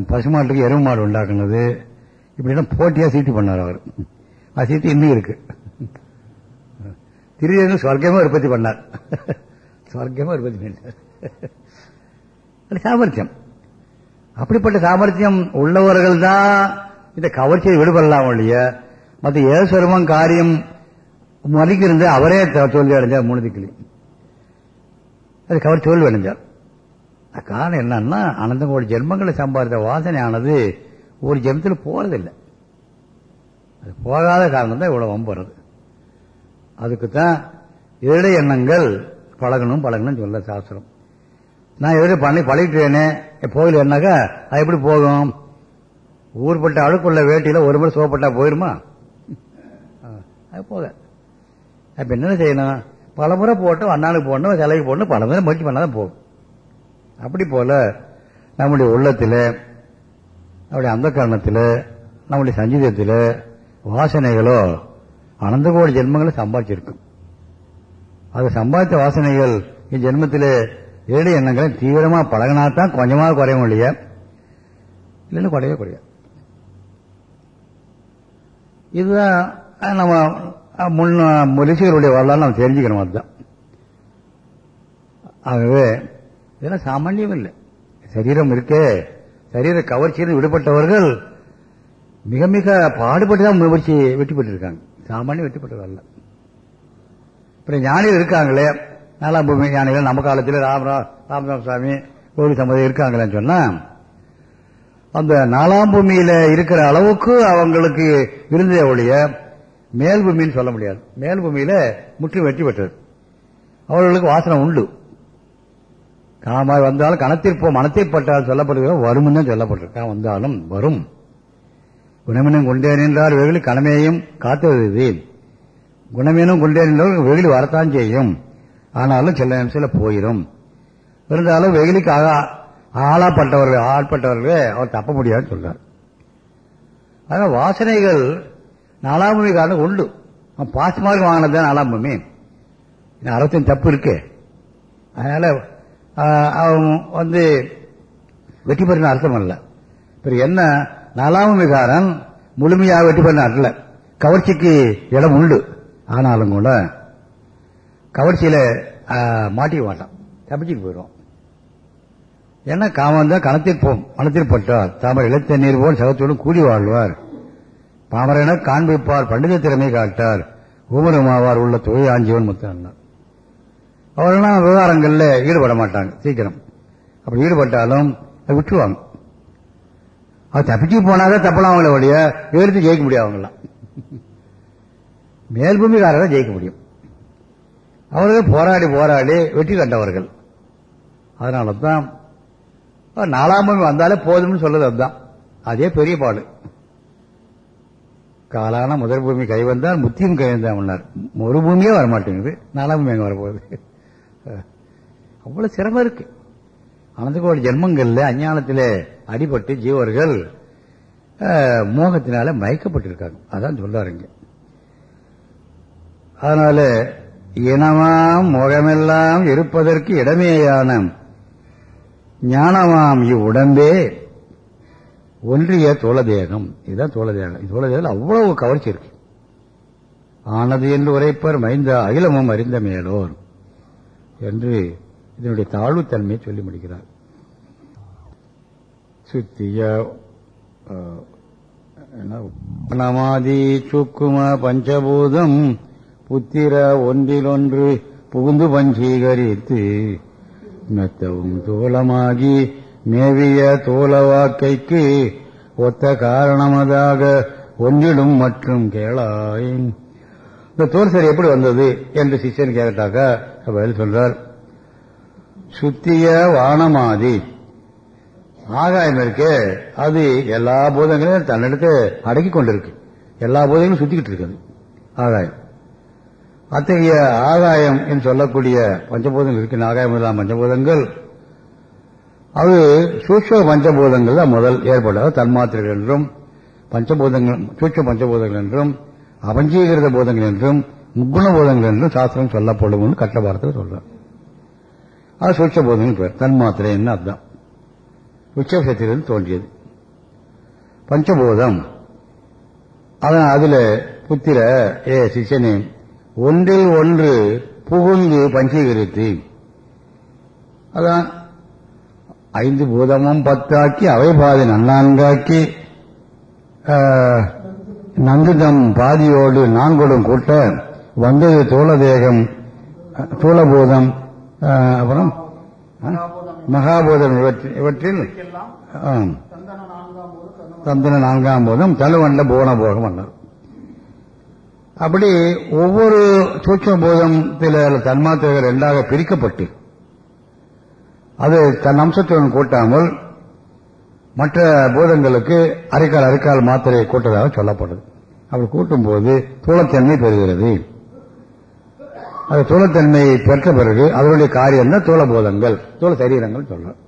பசுமாட்டுக்கு எருவு மாடு உண்டாக்குனது. இப்படிலாம் போட்டியாக சீட்டு பண்ணார் அவர். அது சீட்டு இன்னும் இருக்கு. திடீர்னு சொர்க்கமே உற்பத்தி பண்ணார். சொர்க்கமே உற்பத்தி பண்ணார். சாமர்த்தியம். அப்படிப்பட்ட சாமர்த்தியம் உள்ளவர்கள் தான் இந்த கவர்ச்சியை விடுபடலாம் ஒழிய மற்ற ஏசுவரமும் காரியம் மதிக்கிருந்த அவரே தோல்வி அடைஞ்சார் மூணு திக்கிலி. அது கவர் தோல்வி அடைஞ்சார் காரணம் என்னன்னா அனந்தங்கோடி ஜென்மங்களை சம்பாதித்த வாசனையானது ஒரு ஜென்மத்தில் போறதில்லை. அது போகாத காரணம் தான் இவ்வளவு வம்புறது அதுக்கு தான் ஏழை எண்ணங்கள் பழகணும் பழகணும் சொல்ல சாஸ்திரம். நான் எதிர பண்ணி பழகிட்டேனே போகலன்னாக்கா அது எப்படி போகும்? ஊர்பட்ட அழுக்குள்ள வேட்டியில் ஒரு முறை சோப்பட்டா போயிருமா? அது போக. அப்ப என்ன செய்யணும்? பல முறை போட்டோம் அண்ணாளுக்கு போடணும் சிலைக்கு போடணும் பல முறை முயற்சி பண்ணாதான் போகும். அப்படி போல நம்முடைய உள்ளத்தில் நம்முடைய அந்த காரணத்தில் நம்முடைய சஞ்சீதத்தில் வாசனைகளோ அனந்த கோடி ஜென்மங்களை சம்பாதிச்சிருக்கும். அது சம்பாதித்த வாசனைகள் இஜென்மத்தில் ஏழு எண்ணங்களை தீவிரமாக பழகினாத்தான் கொஞ்சமாக குறையும் இல்லையா இல்லைன்னு குறையவே குறையாது. இதுதான் நம்ம முன்ன ரிஷிகளுடைய வரலாறு நம்ம தெரிஞ்சுக்கணும் அதுதான். ஆகவே இதெல்லாம் சாமானியம் இல்லை. சரீரம் இருக்கே. சரீர கவர்ச்சியிலிருந்து விடுபட்டவர்கள் மிக மிக பாடுபட்டு தான் முயற்சி வெற்றி பெற்றிருக்காங்க. சாமானியம் வெற்றி பெற்றவர்கள் அப்புறம் ஞானிகள் இருக்காங்களே. நாலாம் பூமி ஞானிகள் நம்ம காலத்தில் ராமரா ராமராம சுவாமி கோவில் சம்மதி இருக்காங்களேன்னு சொன்னா அந்த நாலாம் பூமியில இருக்கிற அளவுக்கு அவங்களுக்கு இருந்ததே ஒழிய மேல் பூமின்னு சொல்ல முடியாது. மேல் பூமியில முற்றிலும் வெற்றி பெற்றது. அவர்களுக்கு வாசனை உண்டு. காமாய் வந்தாலும் கணத்திற்போம் மனத்தைப்பட்டால் சொல்லப்படுகிற வரும் தான் சொல்லப்பட்டிருக்கா. வந்தாலும் வரும். குணமினம் கொண்டேன் என்றால் வெகுளி கணமேயும் காத்துவது குணமீனம் கொண்டேன் என்றால் வெகுளி வரத்தான் செய்யும். ஆனாலும் சில நிமிஷத்தில் போயிடும் இருந்தாலும் வெயிலுக்கு ஆளாப்பட்டவர்கள் ஆட்பட்டவர்களே அவர் தப்ப முடியாதுன்னு சொல்றார். அதனால் வாசனைகள் நாலாம் பூமி காரணம் உண்டு. அவன் பாசமாக வாங்கினது தான் நாலாம் பூமி. அறத்தின் தப்பு இருக்கு. அதனால அவன் வந்து வெற்றி பெறின அர்த்தம் அல்ல. இப்போ என்ன? நாலாம் விகாரம் முழுமையாக வெற்றி பெற அர்த்தம் கவர்ச்சிக்கு இடம் உண்டு. ஆனாலும் கூட கவர்ச்சியில மாட்டிக்க மாட்டான். தப்பிச்சுக்கு போயிடும் ஏன்னா காமன் தான் கணத்தில் போம் மனத்தில் பட்டார் தாமரை நீர் போல் சகத்தோடு கூடி வாழ்வார். பாமரன காண்பிப்பார் பண்டித திறமை காட்டார். ஊமரமாவார் உள்ள தொழில் ஆஞ்சியவன் முத்தான் அவர்கள்லாம் விவகாரங்களில் ஈடுபட மாட்டாங்க சீக்கிரம். அப்படி ஈடுபட்டாலும் அதை விட்டுருவாங்க. அது தப்பிச்சு போனாதான் தப்பலாம் அவங்கள ஒழிய எடுத்து ஜெயிக்க முடியும் அவங்களாம் மேல்பூமிக்காரரை ஜெயிக்க முடியும். அவர்கள் போராடி போராடி வெற்றி கண்டவர்கள். அதனால தான் நாலாம் பூமி வந்தாலே போதும்னு சொல்றது அதுதான். அதே பெரிய பாடு. காலான முதல் பூமி கை வந்தால் முத்தியும் கை வந்தார் ஒரு பூமியே வரமாட்டேங்குது. நாலாம் பூமி எங்க வரப்போகுது? அவ்வளவு சிரமம் இருக்கு. அனந்தகோள் ஜென்மங்கள்ல அஞ்ஞானத்தில் அடிபட்டு ஜீவர்கள் மோகத்தினால மயக்கப்பட்டிருக்காங்க. அதான் சொல்றாருங்க அதனால இனமாம் முகமெல்லாம் இருப்பதற்கு இடமேயான ஞானமாம் இவ்வுடம்பே ஒன்றிய தோளதேகம் இதுதான் தோளதேகம் தோளதேகம் அவ்வளவு கவர்ச்சி இருக்கு. ஆனது என்று உரைப்பர் மைந்த அகிலமும் அறிந்த மேலோர். என்று இதனுடைய தாழ்வுத்தன்மையை சொல்லி முடிக்கிறார். சுத்திய நமாதி சுக்கும பஞ்சபூதம் புத்திர ஒன்றிலொன்று புகுந்து பஞ்சீகரித்து மெத்தவும் தோளமாகி மேவிய தோளவாக்கைக்கு ஒத்த காரணமதாக ஒன்றிடும் மற்றும் கேளாய் இந்த தோல் சரி எப்படி வந்தது? என்று சிஷ்யன் கேட்டாக்கா பதில் சொல்றார். சுத்திய வானமாதி. ஆகாயம் இருக்கு அது எல்லா பூதங்களையும் தன்னெடுத்து அடக்கி கொண்டிருக்கு. எல்லா பூதங்களும் சுத்திக்கிட்டு இருக்குது ஆகாயம். அத்தகைய ஆகாயம் என்று சொல்லக்கூடிய பஞ்சபூதங்கள் இருக்கின்ற ஆகாயம் முதலாம் பஞ்சபூதங்கள். அது சூட்ச பஞ்சபூதங்கள் தான் முதல் ஏற்பட்டது தன்மாத்திரைகள் என்றும் பஞ்சபூதங்கள் சூட்ச பஞ்சபூதங்கள் என்றும் அபஞ்சீகிருத பூதங்கள் என்றும் முக்குண பூதங்கள் சாஸ்திரம் சொல்லப்படும் கட்ட பாரத்தில் சொல்றார் அது சுட்ச போதங்கள் பேர். தன்மாத்திரை என்ன அர்த்தம்? உச்சபட்சத்திலிருந்து தோன்றியது. பஞ்சபூதம். அதான் அதுல புத்திர ஏ சிஷனே ஒன்றில் ஒன்று புகுந்து பஞ்சீகரித்து. அதான் ஐந்து பூதமும் பத்தாக்கி அவை பாதி நன்னான்காக்கி நந்துதம் பாதியோடு நான்கோடும் கூட்ட வந்தது தோளதேகம் தூளபூதம் அப்புறம் மகாபூதம் இவற்றில் தந்தன நான்காம் போதும் தலுவண்ட போன போகம் வந்தார் அப்படி ஒவ்வொரு சூட்ச போதத்தில் தன்மாத்திரைகள் ரெண்டாக பிரிக்கப்பட்டு அது தன் அம்சத்துடன் கூட்டாமல் மற்ற பூதங்களுக்கு அரைக்கால் அரைக்கால் மாத்திரையை கூட்டதாக சொல்லப்படுது. அப்படி கூட்டும் போது தூளத்தன்மை பெறுகிறது. அது தூளத்தன்மையை பெற்ற பிறகு அதனுடைய காரியம் தான் தூளபோதங்கள். தூள சரீரங்கள் சொல்றோம்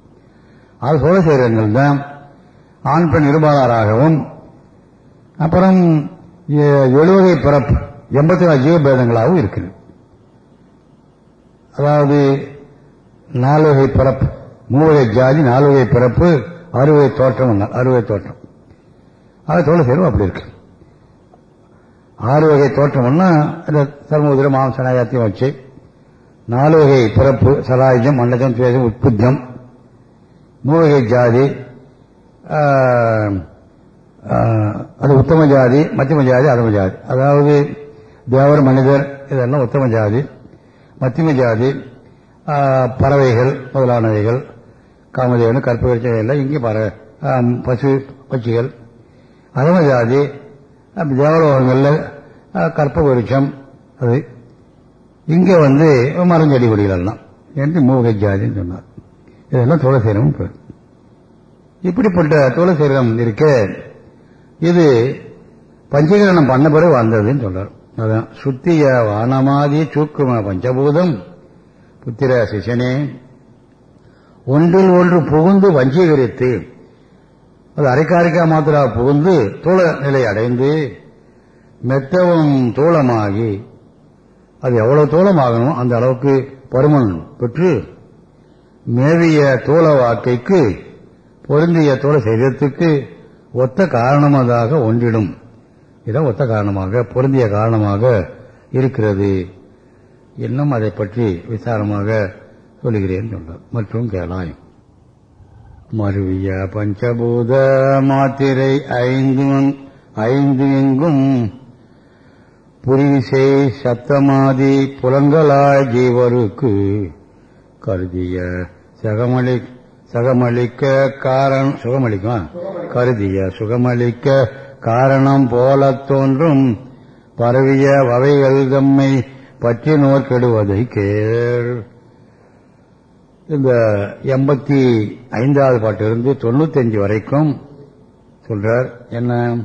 அது சோழ சரீரங்கள் தான். ஆண் பெண் இருபாளராகவும் அப்புறம் எழுவகை பிறப்பு எண்பத்தி நாலு ஜீவபேதங்களாகவும் இருக்குது. அதாவது நாலு வகை பிறப்பு மூவகை ஜாதி நாலு வகை பிறப்பு அறுவகை தோற்றம் அறுவகை தோற்றம். அது தோழ சேரும் அப்படி இருக்கு. ஆறு வகை தோற்றம்னா இந்த சர்மோதிர மாம்சனாயத்தையும் வச்சு. நாலு வகை பிறப்பு சலாயுஜம் மண்டஜம் துவேதம் உட்புத்தம் மூவகை ஜாதி. அது உத்தம ஜாதி மத்தியம ஜாதி அதம ஜாதி. அதாவது தேவர் மனிதர் இதெல்லாம் உத்தம ஜாதி. மத்தியம ஜாதி பறவைகள் முதலானவைகள். காமதேவன் கற்பகரிச்சை எல்லாம் இங்கே பறவை பசு பட்சிகள். அதம ஜாதி தேவலோகங்களில் கற்ப விருட்சம் அது. இங்கே வந்து மரஞ்செடி கொடிகள் எல்லாம் என்று மூவகை ஜாதின்னு சொன்னார். இதெல்லாம் துளசீரம் பேர். இப்படிப்பட்ட துளசீரம் இருக்க இது பஞ்சகரணம் பண்ண பிறகு வந்ததுன்னு சொல்றார். அதான் சுத்திய வானமாதி சூக்கும பஞ்சபூதம் புத்திர சிசனே ஒன்றில் ஒன்று புகுந்து வஞ்சீகரித்து அது அரைக்காரிக்கா மாத்திரா புகுந்து தோள நிலை அடைந்து மெத்தவும் தூளமாகி அது எவ்வளவு தூளமாகணும் அந்த அளவுக்கு பருமன் பெற்று மேவிய தோள வாக்கைக்கு பொருந்திய தோள சரீரத்துக்கு ஒத்த காரணமாக ஒன்றிடும். இதான் ஒத்த காரணமாக பொருந்திய காரணமாக இருக்கிறது. இன்னும் அதை பற்றி விசாரமாக சொல்லுகிறேன் சொன்னார் மற்றும் கேளாய் மருவிய பஞ்சபூத மாத்திரை ஐந்து ஐந்து எங்கும். புரிவிசை சத்தமாதி புலங்களாய் ஜீவருக்கு கருதிய சகமளி சகமளிக்க காரணம் சுகமளிக்குமா? கருதிய சுகமளிக்க காரணம் போல தோன்றும். பரவிய வகைகள் தம்மை பற்றி நோக்கெடுவதை கேள். இந்த எண்பத்தி ஐந்தாவது பாட்டிலிருந்து தொண்ணூத்தஞ்சு வரைக்கும் சொல்றார் என்ன?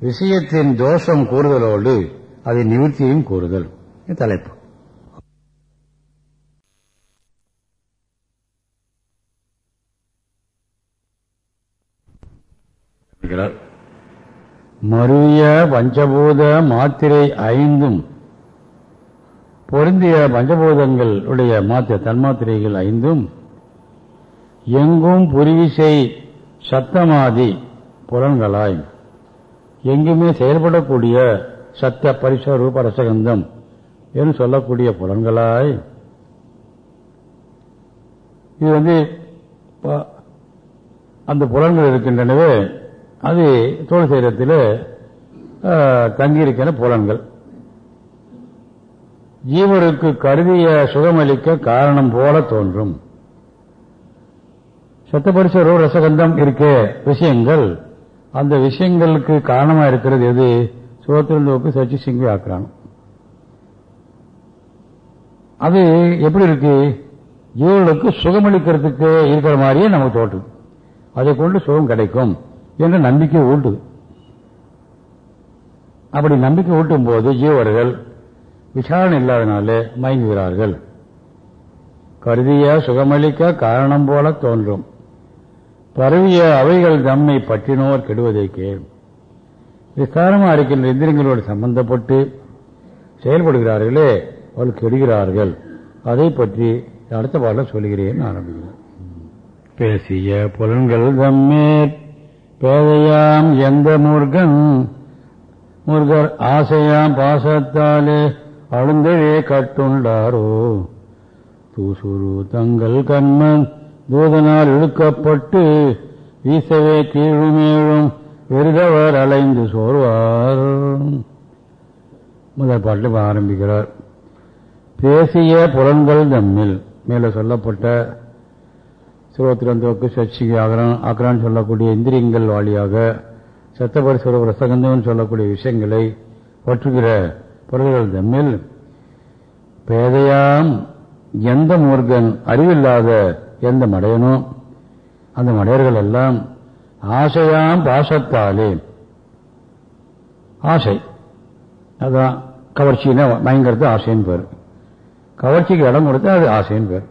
விஷயத்தின் தோஷம் கூறுதலோடு அதை நிவர்த்தியும் கூறுதல். தலைப்பு. மருவிய பஞ்சபூத மாத்திரை ஐந்தும் பொருந்திய பஞ்சபூதங்களுடைய மாத்திர தன்மாத்திரைகள் ஐந்தும் எங்கும் புரிவிசை சத்தமாதி புலன்களாய் எங்குமே செயல்படக்கூடிய சத்த பரிச ரூப ரசகந்தம் என்று சொல்லக்கூடிய புலன்களாய். இது வந்து அந்த புலன்கள் இருக்கின்றனவே அது தோல் சேரத்தில் தங்கியிருக்கிற புலன்கள். ஜீவருக்கு கருதிய சுகமளிக்க காரணம் போல தோன்றும். சத்தபரிசரோ ரசகந்தம் இருக்க விஷயங்கள். அந்த விஷயங்களுக்கு காரணமா இருக்கிறது எது? சுகத்திருந்தோக்கு சச்சி சிங்கி ஆக்குறாங்க அது எப்படி இருக்கு? ஜீவர்களுக்கு சுகமளிக்கிறதுக்கு இருக்கிற மாதிரியே நமக்கு தோற்றுது அதை கொண்டு சுகம் கிடைக்கும் என்ற நம்பிக்கை ஊட்டுது. அப்படி நம்பிக்கை ஊட்டும் போது ஜீவர்கள் விசாரணை இல்லாதனால மயங்குகிறார்கள். கருதிய சுகமளிக்க காரணம் போல தோன்றும். பரவிய அவைகள் தம்மை பற்றினோர் கெடுவதை கேள். விசாரமா இருக்கின்ற இந்திரங்களோடு சம்பந்தப்பட்டு செயல்படுகிறார்களே அவள் கெடுகிறார்கள். அதை பற்றி அடுத்த பாடல சொல்கிறேன் ஆரம்பிக்கிறேன். பேசிய புலன்கள் தம்மேற் பேதையாம் எந்த முருகன் முருகர் ஆசையாம் பாசத்தாலே அழுந்தவே கட்டுண்டாரோ? தூசுரு தங்கள் கண்மன் தூதனால் இழுக்கப்பட்டு வீசவே கீழுமேழும் விருதவர் அலைந்து சோர்வார். முதல் பாட்டில் ஆரம்பிக்கிறார். பேசிய புலன்கள் தம்மில். மேலே சொல்லப்பட்ட சிவத்திரந்தோக்கு சர்ச்சிக்கு ஆகிறான் ஆக்ரான் சொல்லக்கூடிய இந்திரியங்கள் வாழியாக சத்தபரிசுர ரசகந்தம் சொல்லக்கூடிய விஷயங்களை பற்றுகிற பொருள்கள் தம்மில் பேதையாம் எந்த மூர்கன் அறிவில்லாத எந்த மடையனோ அந்த மடையர்கள் எல்லாம் ஆசையாம் பாசத்தாலே. ஆசை. அதான் கவர்ச்சின்னா பயங்கரத்து ஆசைன்னு பேர். கவர்ச்சிக்கு இடம் கொடுத்தா அது ஆசைன்னு பேர்.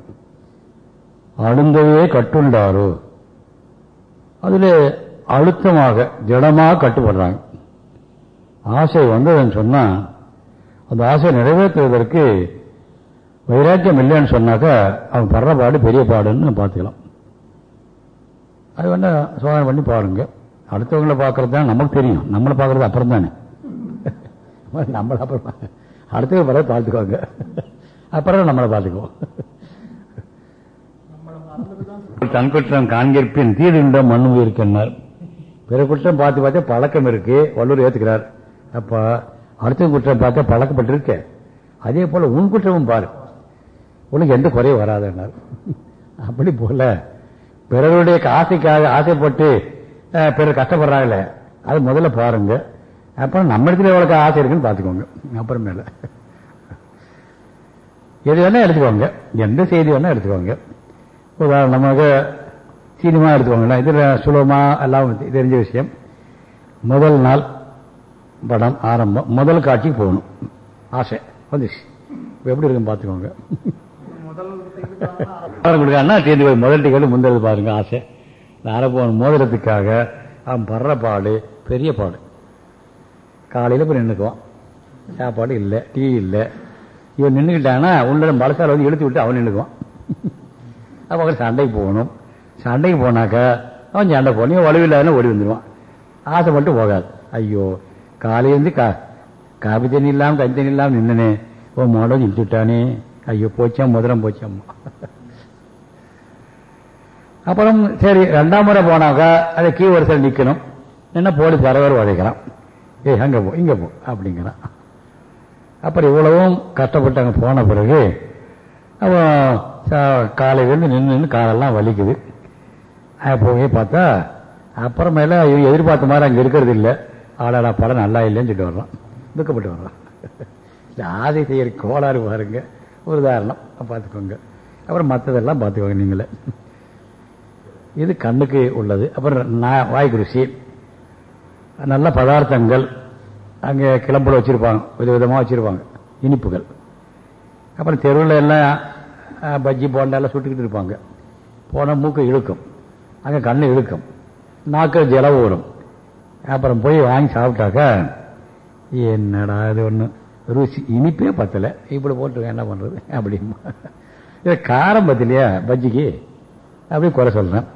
அழுந்தவே கட்டுண்டாரோ. அதில் அழுத்தமாக திடமாக கட்டுப்படுறாங்க. ஆசை வந்ததுன்னு சொன்னா அந்த ஆசை நிறைவேற்றுவதற்கு வைராக்கியம் இல்லைன்னு சொன்னாக்கா அவன் படுற பாடு பெரிய பாடுன்னு பார்த்துக்கலாம். அது வேணா சோதனை பண்ணி பாருங்க. அடுத்தவங்களை பார்க்கறது தான் நமக்கு தெரியும். நம்மளை பார்க்கறது அப்புறம் தானே நம்மளை அப்புறம் அடுத்தவங்க பிறகு பார்த்துக்குவாங்க. அப்புறம் நம்மளை பார்த்துக்குவோம். தன் குற்றம் காண்கிற்பின் தீதுண்டம் மண்ணு இருக்கின்றார் பிற குற்றம் பார்த்து பார்த்தா பழக்கம் இருக்கு. வல்லூர் ஏத்துக்கிறார். அப்ப அடுத்த குற்றம் பார்த்தா பழக்கப்பட்டிருக்க அதே போல உன் குற்றமும் பாரு. உனக்கு எந்த குறையும் வராதுன்னார். அப்படி போல பிறருடைய ஆசைக்காக ஆசைப்பட்டு பிறர் கஷ்டப்படுறாங்களே அது முதல்ல பாருங்க. அப்புறம் நம்ம இடத்துல எவ்வளவு ஆசை இருக்குன்னு பார்த்துக்கோங்க. அப்புறமேல. எது வேணா எடுத்துக்கோங்க. எந்த செய்தி வேணா எடுத்துக்கோங்க. உதாரணமாக சினிமா எடுத்துக்கோங்களேன். இது சுலபமாக எல்லாம் தெரிஞ்ச விஷயம். முதல் நாள் படம் ஆரம்பம். முதல் காட்சிக்கு போகணும். ஆசை. வந்துச்சு. எப்படி இருக்குன்னு பார்த்துக்கோங்க. முதல் கொடுக்காருன்னா தீர்ந்து போய் முதல் டிக்கெட் முந்தது பாருங்க ஆசை. நான் போன மோதிரத்துக்காக அவன் படுற பாடு பெரிய பாடு. காலையில் போய் நின்றுக்குவான் சாப்பாடு இல்லை டீ இல்லை. இவன் நின்றுக்கிட்டான்னா உள்ள மலசால வந்து இழுத்து விட்டு அவன் நின்றுக்குவான் அப்போ அவன் சண்டைக்கு போகணும். சண்டைக்கு போனாக்கா அவன் சண்டை போகணும் இவன் ஓடி வந்துடுவான் ஆசை மட்டும் போகாது. ஐயோ காலையிலேருந்து கா காபி தண்ணி இல்லாமல் கஞ்சி தண்ணி இல்லாமல் நின்னனே. ஓ மாடோ இழுத்துட்டானே ஐயோ போச்சா முதலம் போச்சாம்மா. அப்புறம் சரி ரெண்டாம் முறை போனாக்கா அதை கீ வரிசையில் நிற்கணும் என்ன போலீஸ் வரவர் உதைக்கிறான். ஏய் அங்கே போ இங்கே போ அப்படிங்கிறான். அப்புறம் இவ்வளவும் கஷ்டப்பட்டு அங்கே போன பிறகு அவன் காலையிலேருந்து நின்று நின்று காலெல்லாம் வலிக்குது. போய் பார்த்தா அப்புறமேல எதிர்பார்த்த மாதிரி அங்கே இருக்கிறது இல்லை. ஆடாடா படம் நல்லா இல்லைன்னு சொல்லிட்டு வர்றான் துக்கப்பட்டு வர்றான் இந்த ஆதை செய்யற கோளாறு பாருங்க. ஒரு உதாரணம். பார்த்துக்கோங்க. அப்புறம் மற்றதெல்லாம் பார்த்துக்கோங்க நீங்களே. இது கண்ணுக்கு உள்ளது. அப்புறம் நான் ருசி நல்ல பதார்த்தங்கள். அங்கே கிளம்புல வச்சிருப்பாங்க. விதவிதமாக வச்சிருப்பாங்க. இனிப்புகள். அப்புறம் தெருவில் எல்லாம் பஜ்ஜி போண்டெல்லாம் சுட்டுக்கிட்டு இருப்பாங்க. போனால் மூக்கு இழுக்கும். அங்கே கண்ணு இழுக்கும். நாக்கு ஜலம் வரும். அப்புறம் போய் வாங்கி சாப்பிட்டாக்கா என்னடா இது ஒன்று ருசி இனிப்பே பத்தலை. இப்படி போட்டு என்ன பண்ணுறது அப்படிமா இது காரம் பத்திலையா பஜ்ஜிக்கு? அப்படி குறை சொல்கிறேன்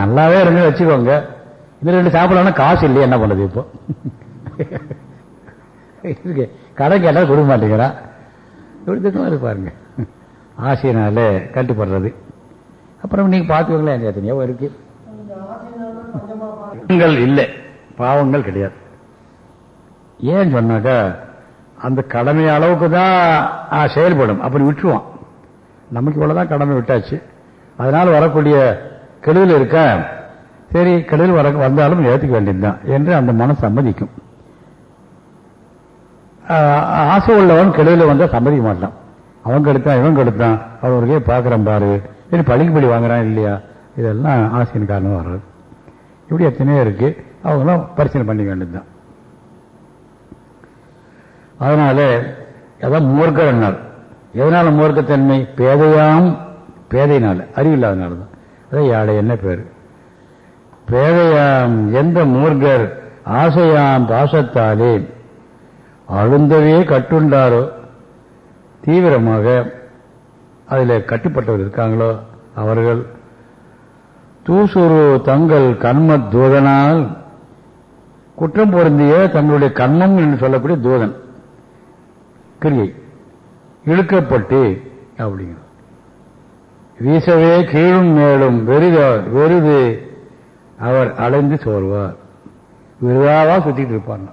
நல்லாவே இருங்க வச்சுக்கோங்க. இது ரெண்டு சாப்பிடலாம் காசு இல்லையா என்ன பண்ணுறது இப்போ? இருக்கு. கடை கேட்டால் கொடுக்க மாட்டேங்கிறான் இப்படி பாருங்க. ஆசையினால கட்டுப்படுறது. அப்புறம் நீங்க பார்த்துக்கோங்களேன் எத்தனையோ இருக்கு. இல்லை. பாவங்கள் கிடையாது. ஏன் சொன்னாக்கா அந்த கடமை அளவுக்கு தான் செயல்படும். அப்படி விட்டுருவான். நமக்கு இவ்வளவுதான் கடமை விட்டாச்சு. அதனால வரக்கூடிய கெடுதல் இருக்க சரி கெடுதல் வர வந்தாலும் ஏற்றுக்க வேண்டியதுதான் என்று அந்த மனம் சம்மதிக்கும். ஆசை உள்ளவன் கெடுதல் வந்தால் சம்மதிக்க மாட்டான். அவன் கெடுத்தான் இவன் கெடுத்தான். அவருக்கே பார்க்குறான் பாரு. சரி பழிக்கு பழி வாங்குறான் இல்லையா? இதெல்லாம் ஆசையின் காரணம் வர்றது. இப்படி எத்தனையோ இருக்கு. அவங்களாம் பரிசீலனை பண்ணிக்க வேண்டியதுதான் அதனால அதான் மூர்க்கர் எதனால மூர்க்கத்தன்மை பேதையாம் பேதையினால அறிவில்லாதனால தான். அதான் யாழை என்ன பேரு? பேதையாம் எந்த மூர்க்கர் ஆசையாம் பாசத்தாலே அழுந்தவே கட்டுண்டாரோ? தீவிரமாக அதில் கட்டுப்பட்டவர் இருக்காங்களோ? அவர்கள் தூசுரு தங்கள் கண்மத் தூதனால் குற்றம் பொருந்திய தங்களுடைய கண்மம் என்று சொல்லக்கூடிய தூதன். கிரியை. இழுக்கப்பட்டு அப்படிங்கிற வீசவே கீழும் மேலும் வெறுதார் வெறுது அவர் அலைந்து சோர்வார். விருதாவா சுத்திட்டு இருப்பாங்க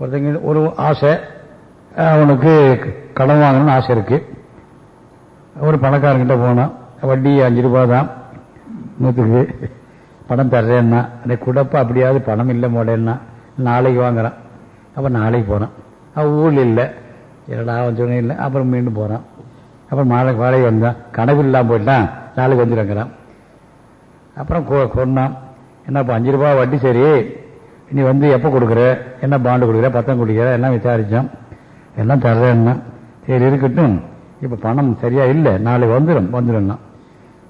ஒருத்தங்க ஒரு ஆசை அவனுக்கு கடன் வாங்கணும்னு ஆசை இருக்கு. ஒரு பணக்காரங்கிட்ட போனான் வட்டி அஞ்சு ரூபாய் தான் நூற்றுக்கு பணம் தர்றேன்னா அந்த கூடப்பா அப்படியாவது பணம் இல்லை மோடேன்னா நாளைக்கு வாங்குறான். அப்புறம் நாளைக்கு போகிறான் அவன் ஊழல் இல்லை. என்னடா அவன் சொன்ன இல்லை. அப்புறம் மீண்டும் போகிறான் அப்புறம் மாலை வாடகை வந்தான் கனவு இல்லாமல் போயிட்டான். நாளைக்கு வந்துடுங்கிறான் அப்புறம் கொண்டான் என்ன இப்போ அஞ்சு ரூபா வட்டி சரி. நீ வந்து எப்போ கொடுக்குற? என்ன பாண்டு கொடுக்குற? பத்தம் கொடுக்குற? எல்லாம் விசாரித்தோம் எல்லாம் தர்றேன்னா சரி இருக்கட்டும். இப்போ பணம் சரியாக இல்லை. நாளைக்கு வந்துடும் வந்துடும்னா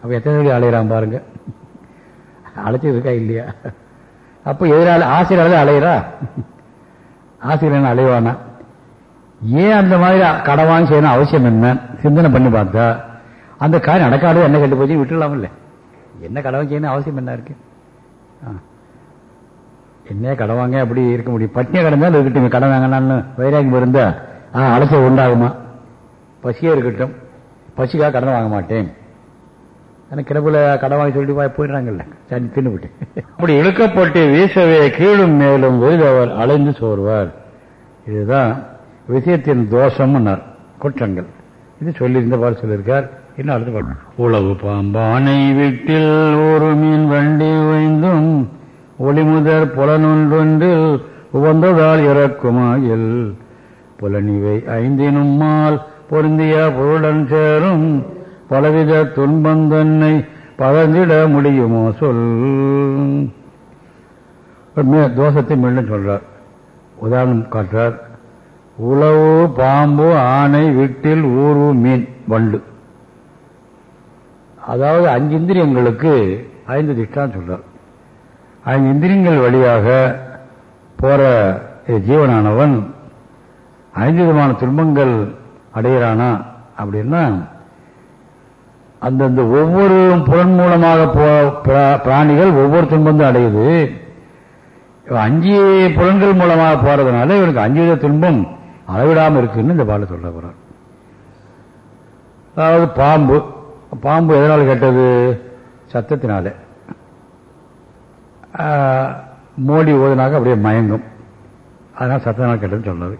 அப்போ எத்தனை வழி அலையிறான் பாருங்கள் அழைச்சது இருக்கா இல்லையா? அப்போ எதிராளி ஆசிரியர் அலையிறா? ஆசிரியர் அலைவானா? ஏன் அந்த மாதிரி கடை வாங்கி செய்யணும் அவசியம் என்ன? சிந்தனை பண்ணி பார்த்தா அந்த காரியம் நடக்காது என்ன கண்டு போச்சு விட்டுடலாம் இல்லை? என்ன கடை வாங்கி செய்யணும் அவசியம் என்ன இருக்கு? என்ன கடை வாங்க அப்படி இருக்க முடியும். பட்டினியா கடந்தாலும் இருக்கட்டும் கடை வாங்கினான்னு வைராகியம் இருந்தா அழைச்ச உண்டாகுமா? பசியே இருக்கட்டும். பசிக்காக கடன் வாங்க மாட்டேன். ஆனால் கிடப்புல கடன் வாங்கி சொல்லிட்டு போயிடுறாங்கல்ல. சரி தின்னுபிட்டு அப்படி இழுக்கப்பட்டு வீசவே கீழும் மேலும் வெளியவர் அலைந்து சோர்வார். இதுதான் விஷயத்தின் தோஷம் குற்றங்கள். இது சொல்லியிருந்த பாடு சொல்லியிருக்கார். இன்னும் அடுத்து உளவு பாம்பானை வீட்டில் ஒரு மீன் வண்டி ஓய்ந்தும் ஒளிமுதற் புலனொன்றொன்றில் உவந்ததால் இறக்குமாயில். புலனிவை ஐந்தினும்மால் பொருந்திய பொருளுடன் சேரும் பலவித துன்பந்தன்னை பகர்ந்திட முடியுமோ சொல். தோஷத்தை மீண்டும் சொல்றார். உதாரணம் காட்டுறார். உழவு பாம்பு ஆனை வீட்டில் ஊர்வு மீன் வண்டு. அதாவது அஞ்சு இந்திரியங்களுக்கு ஐந்து திஷ்டான்னு சொல்றார். ஐந்து இந்திரியங்கள் வழியாக போற ஜீவனானவன் ஐந்து விதமான துன்பங்கள் அடைகிறானா அப்படின்னா அந்தந்த ஒவ்வொரு புலன் மூலமாக பிராணிகள் ஒவ்வொரு துன்பம் அடையுது. அஞ்சு புலன்கள் மூலமாக போறதுனால இவனுக்கு அஞ்சு வித துன்பம் அளவிடாமல் இருக்குன்னு இந்த பாடல சொல்ல போறார் அதாவது பாம்பு. பாம்பு எதனால் கெட்டது? சத்தத்தினால. மோடி ஓதுனாக்க அப்படியே மயங்கும். அதனால் சத்தத்தினால் கெட்டதுன்னு சொல்றது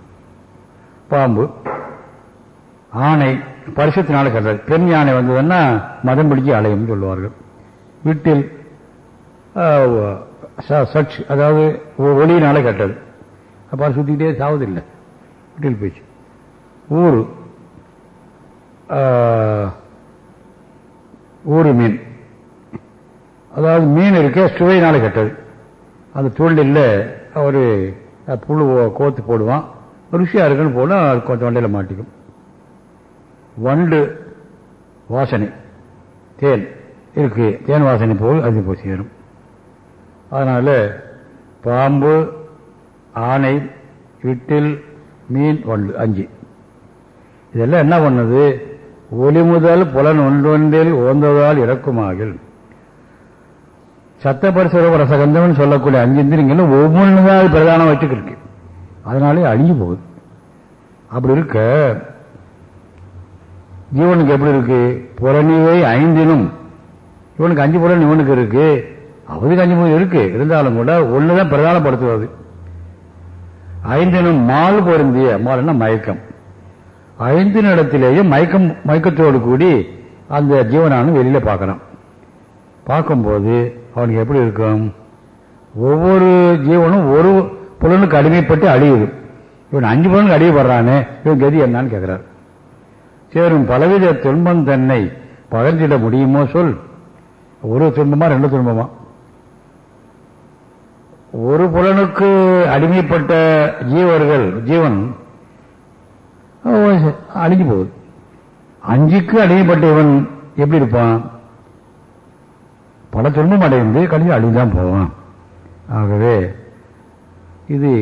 பாம்பு. ஆணை பரிசத்தினால கெட்டது. பெண் யானை வந்ததுன்னா மதம் பிடிக்க அலையும் சொல்லுவார்கள். வீட்டில் சச் அதாவது ஒளியினால கட்டது. அப்போ சாவது சாவதில்லை. வீட்டில் போச்சு ஊர் ஊரு மீன். அதாவது மீன் இருக்க சுவையினால கட்டது. அந்த தொழிலில் அவர் புழு கோத்து போடுவான். ருசியாக இருக்குன்னு போனால் அது தொண்டையில் மாட்டிக்கும். வண்டு வாசனை தேன் இருக்கு. தேன் வாசனை போல் அது போய் சேரும். அதனால பாம்பு ஆனை விட்டில் மீன் வண்டு அஞ்சு. இதெல்லாம் என்ன பண்ணுது? ஒளி முதல் புலன் ஒன்றொன்றில் ஓந்ததால் இறக்குமாகில். சத்தப்பரிசுர ரசகந்தம்னு சொல்லக்கூடிய அஞ்சு இந்திரியங்களும் ஒவ்வொன்றுதான் பிரதானம் வச்சுக்கிருக்கு. அதனாலே அழிஞ்சு போகுது. அப்படி இருக்க ஜீவனுக்கு எப்படி இருக்கு? புறணிவை ஐந்தினும். இவனுக்கு அஞ்சு புலன் இவனுக்கு இருக்கு. அவருக்கு அஞ்சு புலன் இருக்கு. இருந்தாலும் கூட ஒண்ணுதான் பிரதானப்படுத்துவது. ஐந்தினும் மால் பொருந்திய மால்னா மயக்கம். ஐந்து இடத்திலேயே மயக்கம் மயக்கத்தோடு கூடி அந்த ஜீவனானு வெளியில பார்க்கறான் பார்க்கும்போது அவனுக்கு எப்படி இருக்கும்? ஒவ்வொரு ஜீவனும் ஒரு புலனுக்கு அடிமைப்பட்டு அழியுது. இவன் அஞ்சு புலனுக்கு அடிமைப்படுறானே. இவன் கதி என்னன்னு கேட்கிறார் சேரும் பலவித துன்பம் தன்னை பகிர்ந்திட முடியுமோ சொல். ஒரு துன்பமா ரெண்டு துன்பமா? ஒரு புலனுக்கு அடிமைப்பட்ட ஜீவர்கள் ஜீவன் அழிஞ்சு போகுது. அஞ்சுக்கு அடிமைப்பட்ட இவன் எப்படி இருப்பான்? பல துன்பம் அடைந்து கடைசி அழிஞ்சுதான் போவான். ஆகவே இது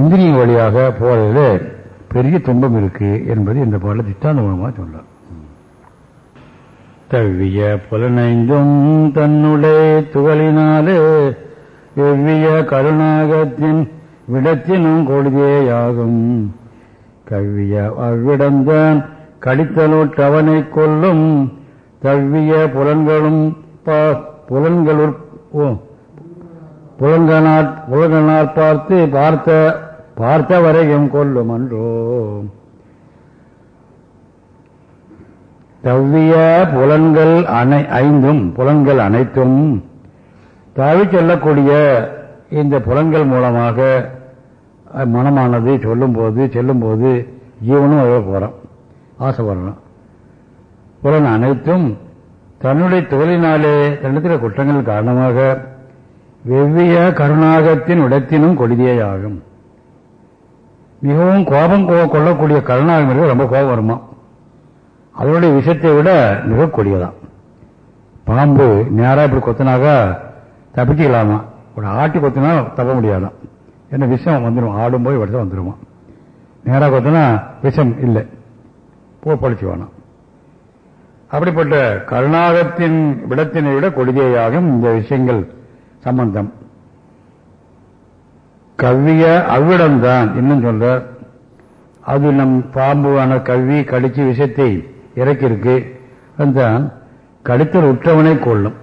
இந்திரிய வழியாக போறது பெரிய துன்பம் இருக்கு என்பது இந்த பாடல திட்டாந்த மூலமாக சொல்றார் தவ்விய புலனைந்தும் தன்னுடைய துகளினாலே எவ்விய கருணாகத்தின் விடத்தினும் கொள்கையாகும். கவ்விய அவ்விடம்தான் கடித்தலோட்டவனை கொல்லும். தவ்விய புலன்களும் புலன்களுள் புலன்களால் புலன்களால் பார்த்து பார்த்த பார்த்தவரை எம் கொல்லும் தவ்விய புலன்கள் அனை ஐந்தும் புலன்கள் அனைத்தும் தாவி செல்லக்கூடிய இந்த புலன்கள் மூலமாக மனமானது சொல்லும்போது செல்லும்போது ஜீவனும் அதை போகிறான் ஆசைப்படுறான் புலன் அனைத்தும் தன்னுடைய தொழிலினாலே தன்னிடத்தில் குற்றங்கள் காரணமாக வெவ்விய கருணாகத்தின் இடத்தினும் கொடிதேயாகும். மிகவும் கோபம் கொள்ளக்கூடிய கருணாகம் ரொம்ப கோபம் வருமா? அதனுடைய விஷத்தை விட மிக கொடியதான். பாம்பு நேராக இப்படி கொத்தினாக்கா தப்பிக்கலாமா ஒரு ஆட்டி கொத்தினா தப்ப முடியாதான். என்ன விஷம் வந்துடும் ஆடும் போய் வருஷம் வந்துடுமா நேராக கொத்தினா விஷம் இல்லை. போ பழிச்சு வேணாம் அப்படிப்பட்ட கருணாகத்தின் விடத்தினை விட கொடிதேயாகும் இந்த விஷயங்கள் சம்பந்தம். கவ்விய அவ்விடம்தான் இன்னும் சொல்ற அது நம் பாம்புவான கவ்வி கடிச்சு விஷத்தை இறக்கிருக்கு தான் கடித்தல் உற்றவனை கொள்ளும்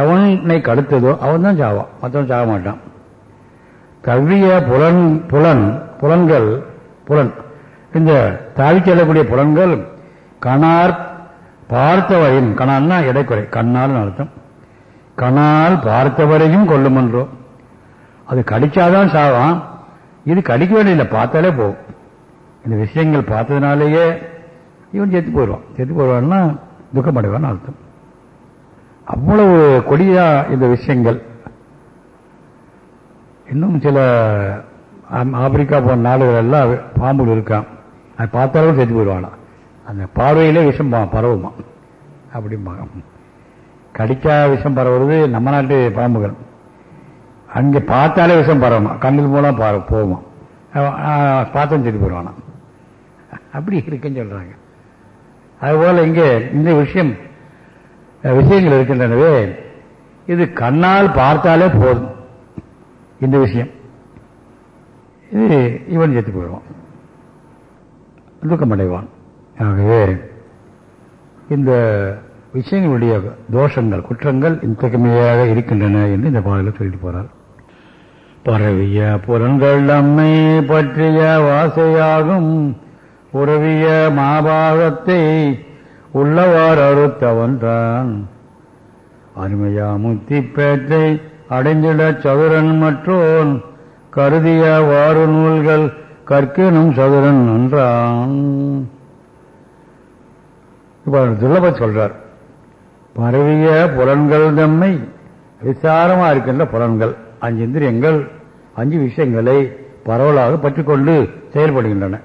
எவனை கடுத்ததோ அவன் தான் சாவான். மற்றவன் சாக மாட்டான். கவ்விய புலன் புலன் புலன்கள் புலன். இந்த தாவி செல்லக்கூடிய புலன்கள் கணார் பார்த்தவரையும் கணால்னா இடைக்குறை கண்ணால் அர்த்தம். கணால் பார்த்தவரையும் கொள்ளும் அது கடிச்சாதான் சாவான். இது கடிக்க வேண்டியதில்லை பார்த்தாலே போகும். இந்த விஷயங்கள் பார்த்ததுனாலேயே இவன் செத்து போயிடுவான். செத்து போயிடுவான்னா துக்கமடைவான்னு அர்த்தம். அவ்வளவு கொடியா இந்த விஷயங்கள். இன்னும் சில ஆப்பிரிக்கா போன நாடுகள் எல்லாம் பாம்புகள் இருக்கான். அது பார்த்தாலும் செத்து போயிடுவானா. அந்த பார்வையிலே விஷம் பரவுமா? அப்படிம்பாங்க. கடிச்சா விஷம் பரவுறது நம்ம நாட்டு பாம்புகள். அங்கே பார்த்தாலே விஷம் பரவுமா. கண்ணில் மூலம் பர போகுமா. அவன், ஆ, செத்து போயிடுவானா அப்படி இருக்குன்னு சொல்றாங்க. அதுபோல இங்கே இந்த விஷயம் விஷயங்கள் இருக்கின்றனவே இது கண்ணால் பார்த்தாலே போதும். இந்த விஷயம். இது இவன் செத்து போயிடுவான். துக்கமடைவான். ஆகவே இந்த விஷயங்களுடைய தோஷங்கள் குற்றங்கள் இத்தகமையாக இருக்கின்றன என்று இந்த பாடலில் சொல்லிட்டு போறார். பரவிய புலன்கள் நம்மை பற்றிய வாசையாகும். உறவிய மாபாகத்தை உள்ளவார் அறுத்தவன்றான். அருமையா முத்தி பேற்றை அடைந்திட சதுரன் மற்றோன். கருதிய வாறு நூல்கள் கற்கினும் சதுரன் என்றான். இப்ப துர்லப சொல்றார். பரவிய புலன்கள் தம்மை விசாரமா இருக்கின்ற புலன்கள். அஞ்சு இந்திரியங்கள் அஞ்சு விஷயங்களை பரவலாக பற்றிக்கொண்டு செயல்படுகின்றன.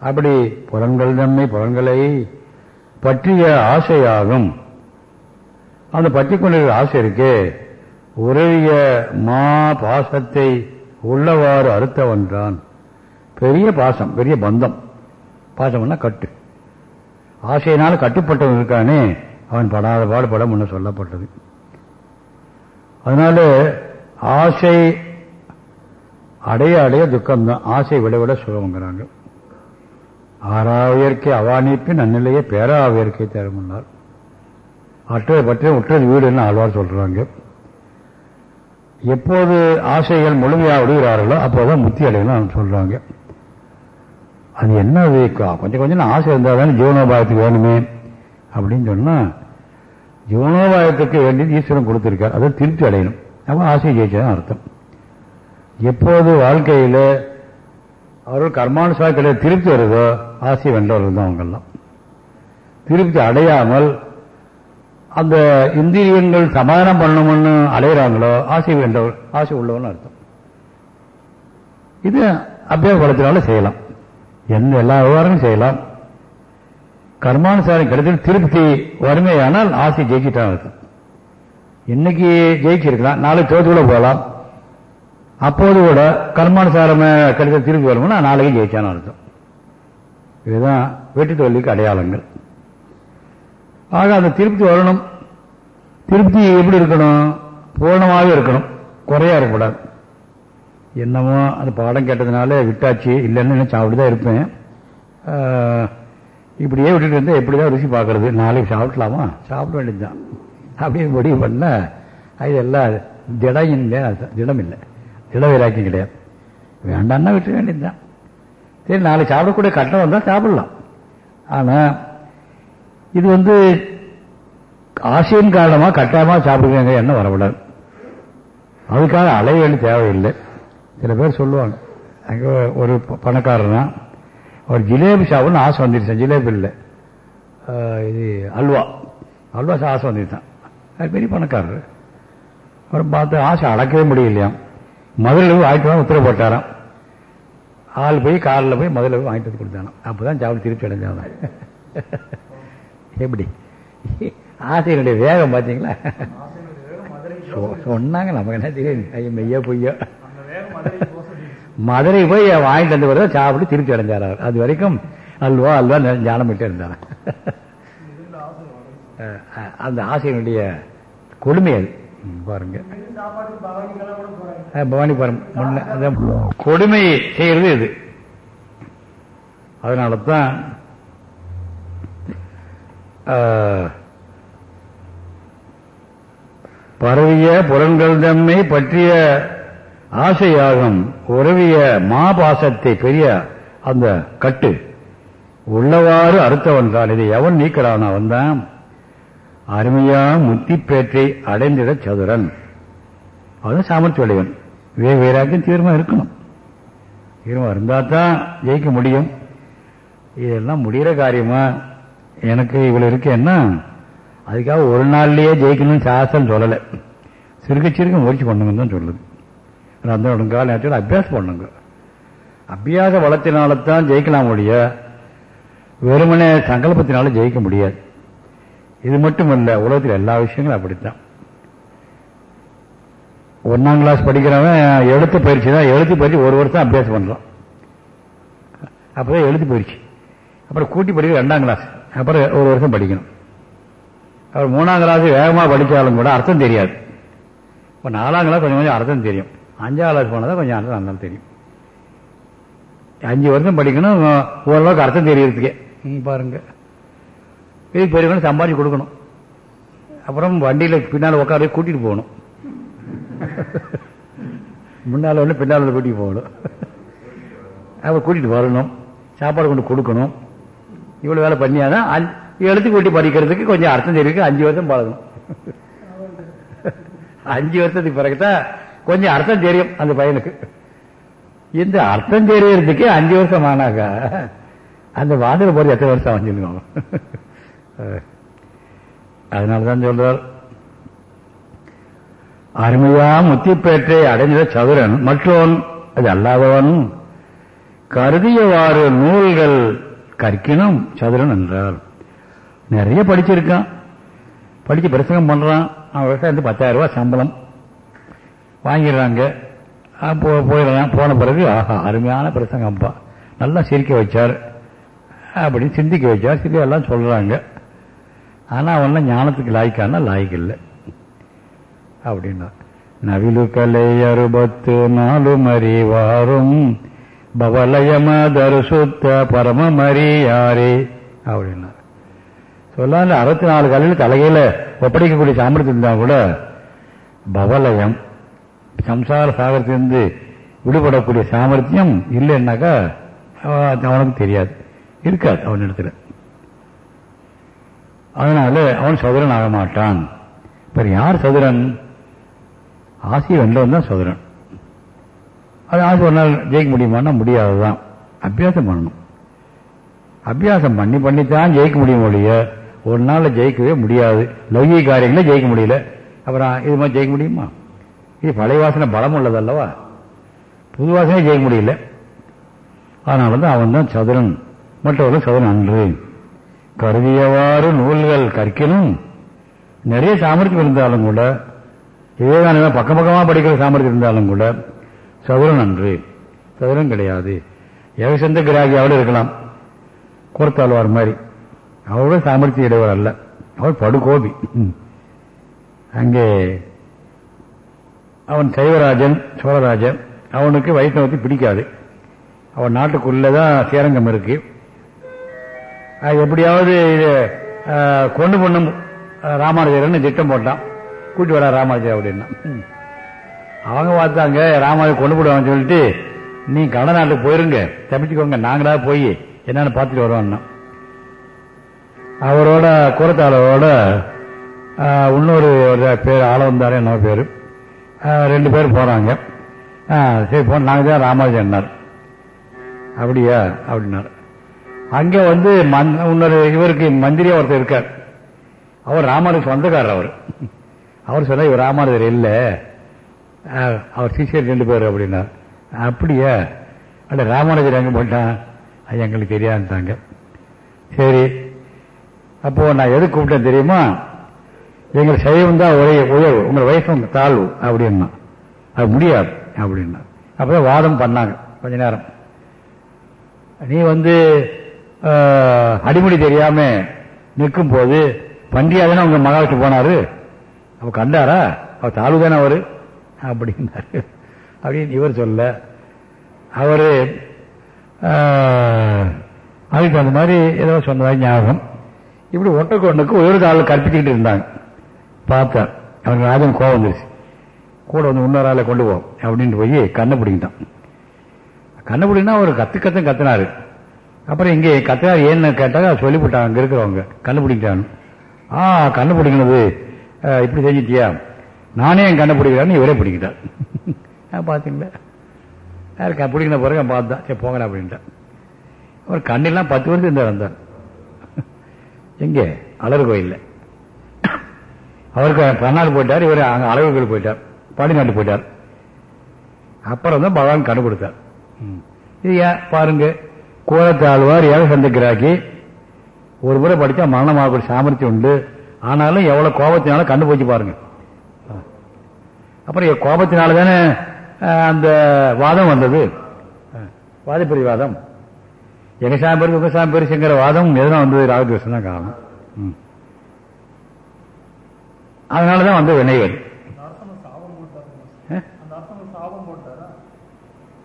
அப்படி புலன்கள் தன்மை புலன்களை பற்றிய ஆசையாகும். அந்த பற்றிக் கொண்டிருக்கிற ஆசை இருக்கே உறவிய மா பாசத்தை உள்ளவாறு அறுத்தவன்றான் பெரிய பாசம் பெரிய பந்தம். பாசம்னா கட்டு. ஆசையினால் கட்டுப்பட்டவன் இருக்கானே அவன் படாத பாடுபட முன்ன சொல்லப்பட்டது. அதனால ஆசை அடைய அடைய துக்கம்தான். ஆசை விட விட சுகம்ங்கிறாங்க ஆறாவியற்கை அவானிப்பின் அந்நிலையை பேராவியற்கை தருமன்னார். அற்றை பற்றி உற்றது வீடுன்னு ஆழ்வார் சொல்றாங்க. எப்போது ஆசைகள் முழுமையாக விடுகிறார்களோ அப்போதான் முத்தி அடையலாம் சொல்றாங்க. அது என்ன அது கொஞ்சம் கொஞ்சம் ஆசை இருந்தால் தானே ஜீவனோபாயத்துக்கு வேணுமே அப்படின்னு சொன்னா ஜீவனோபாயத்துக்கு வேண்டியது ஈஸ்வரன் கொடுத்திருக்கார். அதை திருப்தி அடையணும். நம்ம ஆசையை ஜெயிச்சதான் அர்த்தம். எப்போது வாழ்க்கையில் அவர்கள் கர்மானுசாரத்தில் திருப்தி வருதோ ஆசை வென்றவர்கள் தான் அவங்கெல்லாம். திருப்தி அடையாமல் அந்த இந்திரியங்கள் சமாதானம் பண்ணணும்னு அலையிறாங்களோ ஆசை வேண்டவர் ஆசை உள்ளவன் அர்த்தம். இது அபியாச பலத்தினால செய்யலாம். எந்த எல்லா விவகாரமும் செய்யலாம். கர்மானுசாரம் கிடைத்தது திருப்தி வறுமையானால் ஆசை ஜெயிச்சிட்டான் அர்த்தம். இன்னைக்கு ஜெயிச்சிருக்கலாம் நாளைக்கு தோற்றுக்குள்ள போகலாம். அப்போது கூட கர்மானுசாரம் கிடைச்ச திருப்பி வரும்னா நாளைக்கு ஜெயிச்சான்னு அர்த்தம். இதுதான் வெற்றி தோல்விக்கு அடையாளங்கள். ஆக அந்த திருப்தி வரணும். திருப்தி எப்படி இருக்கணும்? பூர்ணமாகவே இருக்கணும். குறையா இருக்கக்கூடாது. என்னமோ அந்த பாடம் கேட்டதுனால விட்டாச்சு இல்லைன்னு சாப்பிட்டு தான் இருப்பேன். இப்படியே விட்டுட்டு இருந்தா எப்படிதான் ருசி பார்க்கறது? நாளைக்கு சாப்பிடலாமா? சாப்பிட வேண்டியதுதான். அப்படியே முடிவு பண்ண இதெல்லாம் திடம் இல்லை திடம் இல்லை. திட வைராக்கியம் கிடையாது. வேண்டாம்னா விட்டுற வேண்டியதுதான். சரி நாளைக்கு சாப்பிடக்கூடிய கட்டம் வந்தால் சாப்பிடலாம். ஆனா இது வந்து ஆசையின் காரணமாக கட்டாயமாக சாப்பிடுங்க என்ன வரக்கூடாது. அதுக்காக அலைய வேண்டிய தேவையில்லை. சில பேர் சொல்லுவாங்க அங்கே ஒரு ப- பணக்காரனா ஒரு ஜிலேபி சாப்பிடணும்னு ஆசை வந்துருச்சேன் ஜிலேபி இல்லை. இது அல்வா. அல்வா ஆசை வந்துருச்சான் அது பெரிய பணக்காரர். அப்புறம் பார்த்து ஆசை அடக்கவே முடியலையாம். மதுரையில் போய் வாங்கிட்டு தான் உத்தரவு போட்டாராம். ஆள் போய் காலில் போய் முதல்ல போய் வாங்கிட்டு வந்து கொடுத்தானாம் அப்பதான் சாப்பிட்டு திருப்பி அடைஞ்சாங்க எப்படி? ஆசையினுடைய வேகம் பார்த்தீங்களா? சொ- சொன்னாங்க நமக்கு என்ன தெரியும்? ஐயோ மெய்யா பொய்யோ. மதுரை போய் வாங்கிட்டு வந்து வரதான் சாப்பிட்டு திருப்பி அடைஞ்சார் அவர் அது வரைக்கும் அல்வா அல்வா ஞானம் விட்டு இருந்தார் அந்த ஆசையினுடைய கொடுமை அது பாருங்க. பவானி முன்ன கொடுமை செய்யறது இது. அதனால தான் பரவிய புலன்கள் தம்மை பற்றிய ஆசையாகும் உறவிய மாபாசத்தை பெரிய அந்த கட்டு. உள்ளவாறு அறுத்தவன் தான். இதை எவன் நீக்கிறான் அவன் தான் அருமையா முத்திப்பேற்றை அடைந்திட சதுரன். அவன் சாமர்த்தியுடையவன். வே வேறாக்கும் தீர்மானம் இருக்கணும். தீர்மானம் இருந்தா தான் ஜெயிக்க முடியும். இதெல்லாம் முடிகிற காரியமா? எனக்கு இவ்வளவு இருக்கேன்னா அதுக்காக ஒரு நாள்லயே ஜெயிக்கணும்னு சாஸ்திரம் சொல்லலை. சிறுக சிறுக முயற்சி பண்ணுங்கன்னு தான் சொல்லுது. அந்த கால நேரத்தில் அபியாசம் பண்ணுங்க. அபியாச வளத்தினால்தான் ஜெயிக்கலாம் முடிய வெறுமனே சங்கல்பத்தினால ஜெயிக்க முடியாது. இது மட்டும் இல்ல உலகத்தில் எல்லா விஷயங்களும் அப்படித்தான். ஒன்னாம் கிளாஸ் படிக்கிறவன் எழுத்து பயிற்சி தான் எழுத்து பயிற்சி ஒரு வருஷம் அபியாசம் பண்றான். அப்பதான் எழுத்து பயிற்சி. அப்புறம் கூட்டி படிக்கிற ரெண்டாம் கிளாஸ் அப்புறம் ஒரு வருஷம் படிக்கணும். அப்புறம் மூணாம் கிளாஸ் வேகமாக படித்தாலும் கூட அர்த்தம் தெரியாது. இப்போ நாலாம் கிளாஸ் கொஞ்சம் கொஞ்சம் அர்த்தம் தெரியும். அஞ்சாம் கிளாஸ் போனதான் கொஞ்சம் அர்த்தம் அர்த்தம் தெரியும். அஞ்சு வருஷம் படிக்கணும் ஓரளவுக்கு அர்த்தம் தெரியறதுக்கே. ம், பாருங்க. இதுக்கு பெரியவங்க சம்பாதிச்சு கொடுக்கணும். அப்புறம் வண்டியில் பின்னால் உட்கார கூட்டிகிட்டு போகணும். முன்னால் ஒன்று பின்னால் வந்து போகணும். அப்புறம் கூட்டிகிட்டு வரணும். சாப்பாடு கொண்டு கொடுக்கணும். இவ்வளோ வேலை பண்ணியாதான் எழுத்து கூட்டி படிக்கிறதுக்கு கொஞ்சம் அர்த்தம் தெரியுது. அஞ்சு வருஷம் பழகணும் அஞ்சு வருஷத்துக்கு பிறகுதான் கொஞ்சம் அர்த்தம் தெரியும் அந்த பையனுக்கு. இந்த அர்த்தம் தெரியறதுக்கே அஞ்சு வருஷம் ஆனாக்கா அந்த வாதல் போறது எத்தனை வருஷம் அதனால தான் சொல்றார் அருமையா முத்திப்பேற்றை அடைந்த சதுரன் மற்றோன் அது அல்லாதவன் கருதியவாறு நூல்கள் கற்கினும் சதுரன் என்றார். நிறைய படிச்சிருக்கான். படிச்சு பிரசங்கம் பண்றான். அவன் வந்து பத்தாயிரம் ரூபாய் சம்பளம் வாங்கிடுறாங்க. போயிடலாம் போன பிறகு ஆஹா அருமையான பிரசங்கம்ப்பா. நல்லா சிரிக்க வச்சார். அப்படின்னு சிந்திக்க வச்சார். சிரிக்க எல்லாம் சொல்றாங்க. ஆனா அவன்லாம் ஞானத்துக்கு லாய்க்கானா? லாய்க்கு இல்லை அப்படின்னா நவிலு கலை அறுபத்து நாலு பவலயம பவலயமதரு சுத்த பரமமறியாரே அப்படின்னா. சொல்லாத அறுபத்தி நாலு கலையில் தலையில் ஒப்படைக்கக்கூடிய சாமர்த்தியம் இருந்தா கூட பவலயம் சம்சார சாகரத்திலிருந்து விடுபடக்கூடிய சாமர்த்தியம் இல்லைன்னாக்கா அவனுக்கு தெரியாது. இருக்காது அவனிடத்துல. அதனால அவன் சதுரன் ஆக மாட்டான். இப்போ யார் சதுரன்? ஆசையை வென்றவன் தான் சதுரன். அது ஆசை ஒரு நாள் ஜெயிக்க முடியுமான்னா முடியாதுதான் அபியாசம் பண்ணணும். அபியாசம் பண்ணி பண்ணித்தான் ஜெயிக்க முடியும் ஒழிய ஒரு நாளில் ஜெயிக்கவே முடியாது. லௌகிக காரியங்கள ஜெயிக்க முடியல. அப்புறம் இது மாதிரி ஜெயிக்க முடியுமா? இது பழைய வாசனை பலம் உள்ளதல்லவா? புது வாசனை ஜெயிக்க முடியல. அதனால தான் அவன் தான் சதுரன். மற்றவர்கள் சதுரன் அன்று. கருதியவாறு நூல்கள் கற்கினும் நிறைய சாமர்த்தியம் இருந்தாலும் கூட விவேகானந்தா பக்கம் பக்கமாக படிக்கிற சாமர்த்தியம் இருந்தாலும் கூட சதுரன் அன்று சதுரன் கிடையாது. ஏகசந்த கிராகியாவோட இருக்கலாம். கோர்த்தாழ்வார் மாதிரி. அவரோட சாமர்த்தியம் இடைவர் அல்ல. அவர் படுகோபி. ம். அங்கே அவன் சைவராஜன் சோழராஜன் அவனுக்கு வைஷ்ணவத்தை பிடிக்காது. அவன் நாட்டுக்குள்ளதான் சேரங்கம் இருக்குது எப்படியாவது இது கொண்டு பண்ணும் ராமானுஜர்னு திட்டம் போட்டான். கூட்டி வரா ராமானுஜர் அப்படின்னா. ம். அவங்க பார்த்தாங்க ராமானுஜர் கொண்டு போடுவாங்கன்னு சொல்லிட்டு நீ கட நாட்டுக்கு போயிருங்க. தப்பிச்சுக்கோங்க நாங்களா போய் என்னன்னு பார்த்துட்டு வரோம்னா. அவரோட குரத்தாளரோட இன்னொரு ஒரு பேர் ஆளவந்தாரே என்ன பேரு. ரெண்டு பேர் போறாங்க. சரி போன நாங்கள் தான் ராமானுஜர் அப்படியா அப்படின்னார். அங்க வந்து மந்- இன்னொரு இவருக்கு மந்திரியா ஒருத்தர் இருக்கார். அவர் ராமானுஜர் சொந்தக்காரர் அவர். அவர் சொன்னார் இவர் ராமானுஜர் இல்லை. அவர் சிஷியர் ரெண்டு பேர் அப்படின்னார். அப்படியா? அல்ல ராமானுஜர் எங்க போட்டான் அது எங்களுக்கு தெரியாதுட்டாங்க சரி. அப்போ நான் எது கூப்பிட்டேன் தெரியுமா? எங்கள் சைவம் தான் ஒரே உயர்வு. உங்கள் வயசு தாழ்வு. அப்படின்னா. அது முடியாது. அப்படின்னா அப்பதான் வாதம் பண்ணாங்க. கொஞ்ச நேரம். நீ வந்து அடிமொழி தெரியாம நிற்கும் போது பண்டியாதானே உங்க மகாவிட்டு போனாரு? அவ கண்டாரா? அவ தாழ்வு தானே அவரு? அப்படின்னாரு. அப்படின்னு இவர் சொல்ல அவரு அதுக்கு அந்த மாதிரி ஏதோ சொன்னதா ஞாபகம். இப்படி ஒன்றுக்கு ஒன்றுக்கு ஒரு ஆள் கற்பிச்சுக்கிட்டு இருந்தாங்க. பார்த்தேன். அவனுக்கு ராஜன் கோவம் வந்துருச்சு. கூட வந்து இன்னொரு ஆளை கொண்டு போவோம் அப்படின்ட்டு போய் கண்ணை பிடிக்கிட்டான். கண்ணை பிடிக்கினா அவர் கத்து கத்தம் கத்துனாரு. அப்புறம் இங்கே கத்துனார் ஏன்னு கேட்டாங்க சொல்லிவிட்டாங்க அங்கே இருக்கிறவங்க. கண்டுபிடிக்கிட்டாங்க ஆ கண்டுபிடிக்கினது இப்படி செஞ்சிட்டியா? நானே என் கண்டுபிடிக்கிறான்னு இவரே பிடிக்கிட்டார் நான் பார்த்தீங்களா யார் பிடிக்கின பிறகு நான் பார்த்தேன் சரி போங்கடா அப்படின்ட்டேன் அவர் கண்ணெல்லாம் பத்து வருஷம் இருந்தார் வந்தார் எங்கே? அலர் கோயில்ல. அவருக்கு பன்னாடு போயிட்டார் இவர் அங்கே அழகு கோயில் போயிட்டார் பாடிநாட்டு போயிட்டார். அப்புறம் தான் பகவான் கண்டு கொடுத்தார் இது ஏன்? பாருங்க. கோலத்தாழ்வார் ஏக சந்திக்கிறாக்கி ஒரு முறை படித்தா மரணமாகக்கூடிய சாமர்த்தியம் உண்டு. ஆனாலும் எவ்வளவு கோபத்தினால கண்டு போச்சு பாருங்க. அப்புறம் கோபத்தினால தானே அந்த வாதம் வந்தது. வாதப்பிரிவாதம் எங்க சாமி பெருக்கு உங்க சாமி பெருசுங்கிற வாதம் எதனா வந்தது ராககிருஷ்ணன் தான் காரணம். ம். அதனாலதான் வந்து வினைகள்.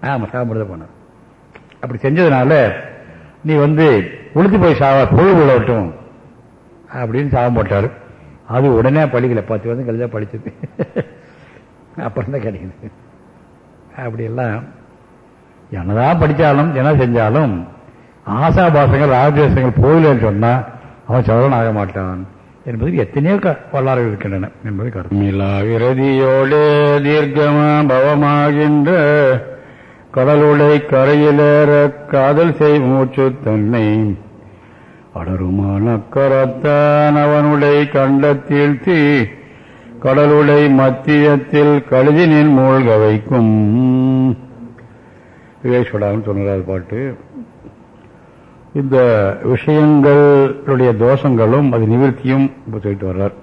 ஆமா சாப்பிடுறத போனார். அப்படி செஞ்சதுனால நீ வந்து உளுத்து போய் சாவ பொழுது உள்ள அப்படின்னு சாபம் போட்டாரு. அது உடனே படிக்கல பத்து வருஷம் கழிச்சா படிச்சது அப்புறம் தான் கிடைக்குது. அப்படியெல்லாம் என்னதான் படித்தாலும் என்ன செஞ்சாலும் ஆசாபாசங்கள் ராஜதேசங்கள் போயிலன்னு சொன்னால் அவன் சோழன் ஆக மாட்டான் என்பது எத்தனையோ க- வரலாறுகள் இருக்கின்றன என்பது கருத்து. விரதியோடு விரதியோடே தீர்க்கமா பவமாகின்ற கடலுடை கரையிலேற காதல் செய் மூச்சு தன்னை. அடருமான கரத்தான் அவனுடைய கண்டத்தில் தீ. கடலுடை மத்தியத்தில் கழுதினில் மூழ்க வைக்கும். விவேஸ்வடான்னு சொன்னார் பாட்டு. இந்த விஷயங்களுடைய தோஷங்களும் அது நிவர்த்தியும் சொல்லிட்டு வர்றார்.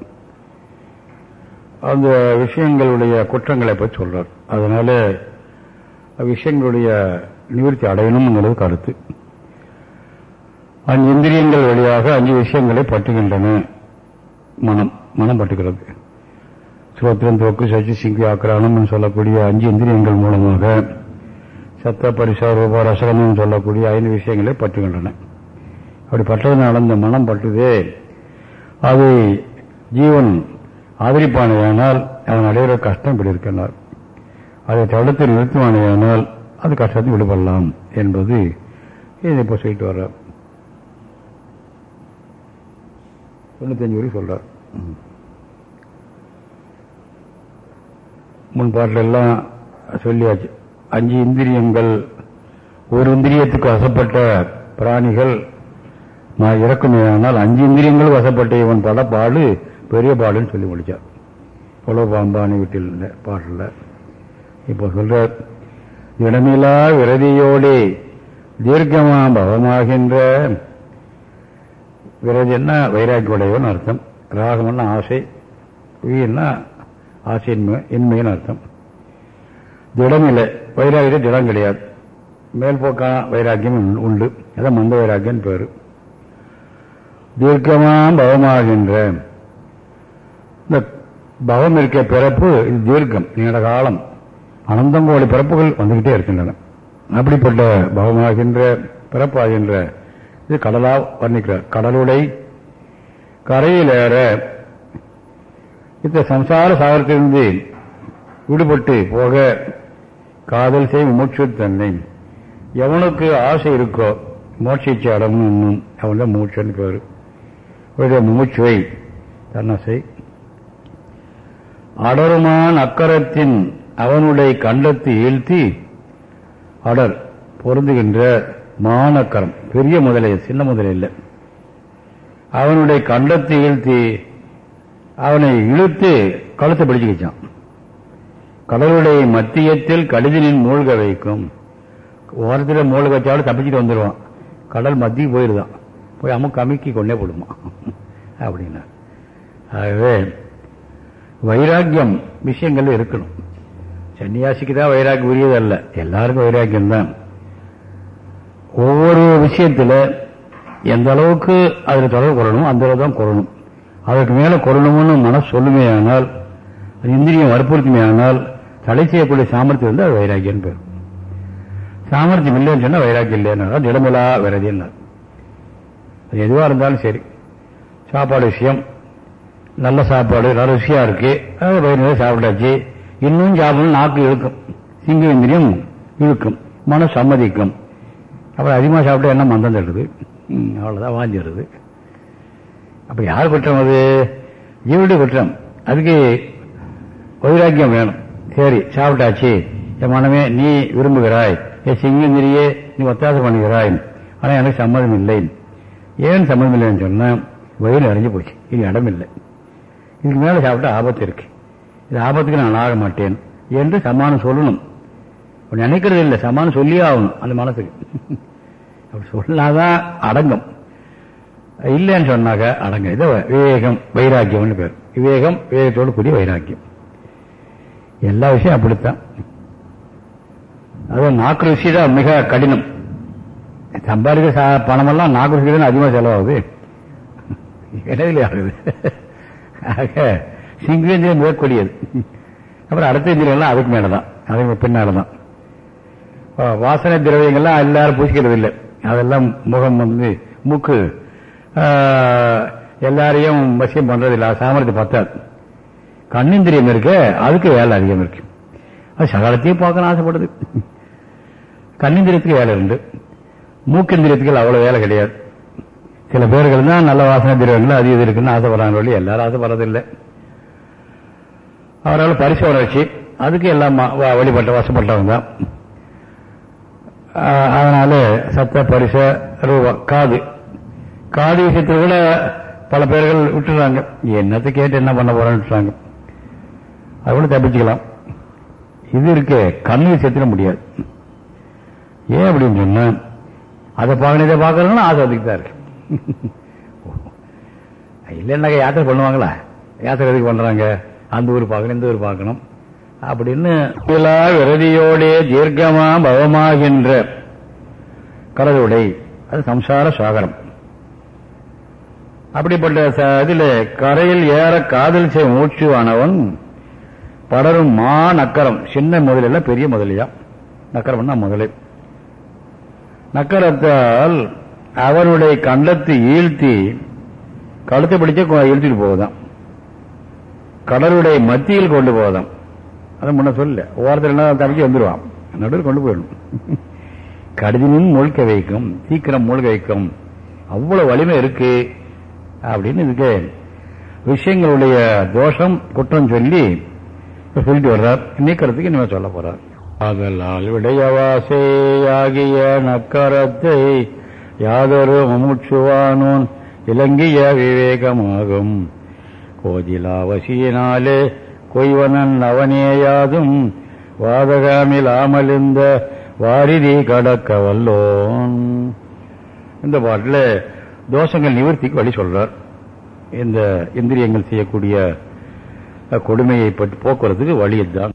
அந்த விஷயங்களுடைய குற்றங்களை பற்றி சொல்றார். அதனால விஷயங்களுடைய நிவர்த்தி அடையணும்ங்கிறது கருத்து. அஞ்சு இந்திரியங்கள் வழியாக அஞ்சு விஷயங்களை பட்டுகின்றன மனம் மனம் பட்டுகிறது சுரோத்திரம் தோக்கு சச்சி சிங்கி ஆக்கிரானம் சொல்லக்கூடிய அஞ்சு இந்திரியங்கள் மூலமாக சத்த பரிசா ரூபா ரசகனம் சொல்லக்கூடிய ஐந்து விஷயங்களை பட்டுகின்றன அப்படி பட்டதுனால இந்த மனம் பட்டுதே அது ஜீவன் ஆதரிப்பானதானால் அவன் அடைகிற கஷ்டம் இப்படி இருக்கின்றார். அதை தடுத்து நிறுத்துவானேயானால் அது கஷ்டத்தை விடுபடலாம் என்பது இதை இப்போ சொல்லிட்டு வர்றார். தொண்ணூத்தஞ்சு வரைக்கும் சொல்றார். முன் சொல்லியாச்சு. அஞ்சு இந்திரியங்கள் ஒரு இந்திரியத்துக்கு வசப்பட்ட பிராணிகள் நான் இறக்குமேயானால் அஞ்சு இந்திரியங்கள் வசப்பட்ட இவன் பட பாடு பெரிய பாடுன்னு சொல்லி முடித்தார் புலவ பாம்பானி வீட்டில் பாட்டில். பாடல இப்போ சொல்ற இடமில்லா விரதியோடே தீர்க்கமா பவமாகின்ற விரதின்னா வைராக்கியுடையவன் அர்த்தம். ராகம்னா ஆசை. உயிர்னா ஆசையின்மை இன்மைன்னு அர்த்தம். திடமில்லை. வைராகியத்தை திடம் கிடையாது. மேல்போக்கான வைராக்கியம் உண்டு- உண்டு. அதான் மந்த வைராக்கியம் பேரு. தீர்க்கமாம் பவமாகின்ற. இந்த பவம் இருக்க பிறப்பு இது தீர்க்கம். நீண்ட காலம். அனந்தம் கோடி பிறப்புகள் வந்துகிட்டே இருக்கின்றன. அப்படிப்பட்ட பவமாகின்ற பிறப்பாகின்ற இது கடலா வர்ணிக்கிறார். கடலுடை கரையிலேற இந்த சம்சார சாகரத்திலிருந்து விடுபட்டு போக காதல் செய் மூச்சு தன்னை. எவனுக்கு ஆசை இருக்கோ மோட்சிச்சு அடமும் இன்னும் அவன் தான் மூச்சுன்னு பேரு அவருடைய மூச்சுவை தன்னசை அடருமான் அக்கரத்தின் அவனுடைய கண்டத்தை ஈழ்த்தி அடர் பொருந்துகின்ற மானக்கரம். பெரிய முதலை சின்ன முதலை இல்லை. அவனுடைய கண்டத்தை ஈழ்த்தி அவனை இழுத்து கழுத்தை பிடிச்சு வச்சான் கடலுடைய மத்தியத்தில் கடிதனின் மூழ்க வைக்கும். ஓரத்தில் மூழ்க வச்சாலும் தப்பிச்சுட்டு வந்துடுவான் கடல் மத்திக்கு போயிருதான் போய் அம்மா கமிக்கி கொண்டே போடுமா. அப்படின்னா. ஆகவே வைராக்கியம் விஷயங்கள் இருக்கணும். சன்னியாசிக்கு தான் வைராக்கியம் உரியதல்ல எல்லாருக்கும் வைராக்கியம் தான் ஒவ்வொரு விஷயத்தில் எந்த அளவுக்கு அதில் தொடர்பு கொள்ளணும் அந்த அளவு தான் கொள்ளணும். அதற்கு மேலே கொள்ளணும்னு மனசு சொல்லுமே ஆனால் இந்திரியம் வற்புறுத்துமே ஆனால் தடை செய்யக்கூடிய சாமர்த்தியம் வந்து அது வைராக்கியம் பேர். சாமர்த்தியம் இல்லைன்னு சொன்னால் வைராக்கியம் இல்லைன்னா திடமில்லா விரதின்னார் அது எதுவாக இருந்தாலும் சரி. சாப்பாடு விஷயம். நல்ல சாப்பாடு நல்ல ருசியாக இருக்குது அது வயிறு சாப்பிட்டாச்சு. இன்னும் சாப்பிடணும் நாக்கு இழுக்கும். சிங்க இந்திரியம் இழுக்கும். மன சம்மதிக்கும் அப்புறம் அதிகமாக சாப்பிட்டா என்ன மந்தம் தட்டுது அவ்வளோதான் அவ்வளவுதான் வாஞ்சிடுது அப்ப யார் குற்றம் அது? ஜீவனுடைய குற்றம். அதுக்கு வைராக்கியம் வேணும். சரி சாப்பிட்டாச்சு. என் மனமே நீ விரும்புகிறாய். என் சிங்கந்திரியே நீ ஒத்தாசம் பண்ணுகிறாய். ஆனா எனக்கு சம்மதம் இல்லை. ஏன் சம்மதம் இல்லைன்னு சொன்னால் வயிறு அறிஞ்சு போச்சு. இது இடம் இல்லை இதுக்கு மேல சாப்பிட்டா ஆபத்து இருக்கு. இது ஆபத்துக்கு நான் ஆக மாட்டேன் என்று சமானம் சொல்லணும். நினைக்கிறது இல்லை சமானம் சொல்லியே ஆகணும் அந்த மனசுக்கு. அப்படி சொன்னாதான் அடங்கும். இல்லைன்னு சொன்னாக்க அடங்கும். இது விவேகம் வைராக்கியம்னு பேர். விவேகம் விவேகத்தோடு கூடிய வைராக்கியம். எல்லா விஷயம் அப்படித்தான். அது நாக்கு ருசி தான் மிக கடினம். சம்பாதிக்க பணமெல்லாம் நாக்கு ருசி தான் அதிகமாக செலவாகுது. இடையிலே ஆகுது. ஆக சிங்கேந்திரியம் மிகக்கூடியது அப்புறம் அடுத்த இந்திரியெல்லாம் அதுக்கு மேலதான். அதுக்கு பின்னால்தான். வாசனை திரவியங்கள்லாம் எல்லாரும் பூசிக்கிறது இல்லை அதெல்லாம் முகம் வந்து மூக்கு எல்லாரையும் வசியம் பண்றது இல்லை சாமர்த்தியம் பத்தாது. கண்ணிந்திரியம் இருக்கு அதுக்கு வேலை அதிகம் இருக்கு. அது சகலத்தையும் பார்க்கணும் ஆசைப்படுது. கண்ணிந்திரியத்துக்கு வேலை உண்டு மூக்கிந்திரியத்துக்கு அவ்வளவு வேலை கிடையாது. சில பேர்கள் தான் நல்ல வாசனை திரவங்கள் அது இது இருக்குன்னு ஆசைப்படுறாங்க வழி எல்லாரும் ஆசைப்படுறதில்லை. அவரால் பரிசு வளர்ச்சி. அதுக்கு எல்லாம் வழிபட்ட வசப்பட்டவங்க. தான் அதனால சத்த பரிச ரூபா காது. காது விஷயத்தில் கூட பல பேர்கள் விட்டுறாங்க. என்னத்தை கேட்டு என்ன பண்ண போறேன்னு அது கூட தப்பிச்சுக்கலாம். இது இருக்கு கண் விஷயத்தில் முடியாது. ஏன் அப்படின்னு சொன்னா? அதை பார்க்கணும் இதை பார்க்கறதுனா ஆசை அதுக்கு தான் இருக்கு. இல்லைன்னாக்க யாத்திரை பண்ணுவாங்களா? யாத்திரை எதுக்கு பண்றாங்க? அந்த ஊர் பார்க்கணும் இந்த ஊர் பார்க்கணும். அப்படின்னு விழா விரதியோடே தீர்க்கமா பவமாகின்ற கடலுடை அது சம்சார சாகரம். அப்படிப்பட்ட இதில் கரையில் ஏற காதல் செய் மூச்சுவானவன் படரும் மா நக்கரம். சின்ன முதலில் பெரிய முதலியா? நக்கரம்னா முதலே. நக்கரத்தால் அவனுடைய கண்டத்தை ஈழ்த்தி கழுத்தை பிடிச்ச இழுத்துட்டு போகுதான். கடலுடைய மத்தியில் கொண்டு போதும் அதை முன்ன சொல்ல. ஓரத்தில் என்ன தப்பிச்சு வந்துடுவான் நடுவில் கொண்டு போயிடும் கடிதமும் மூழ்க வைக்கும். சீக்கிரம் மூழ்க வைக்கும். அவ்வளவு வலிமை இருக்கு. அப்படின்னு இதுக்கு விஷயங்களுடைய தோஷம் குற்றம் சொல்லி சொல்லிட்டு வர்றார். நீக்கிறதுக்கு இனிமேல் சொல்ல போறார். அதனால் விடையவாசேயாகிய நக்கரத்தை யாதொரு மமுட்சுவானோன் இலங்கிய விவேகமாகும். கோதிலாவசியினாலே கொய்வனன் அவனேயாதும் வாதகாமிலாமலிந்த வாரிதி கடக்க வல்லோன் இந்த பாட்டில் தோஷங்கள் நிவர்த்திக்கு வழி சொல்றார். இந்த இந்திரியங்கள் செய்யக்கூடிய கொடுமையை பற்றி போக்குவரத்துக்கு வழி இதுதான்.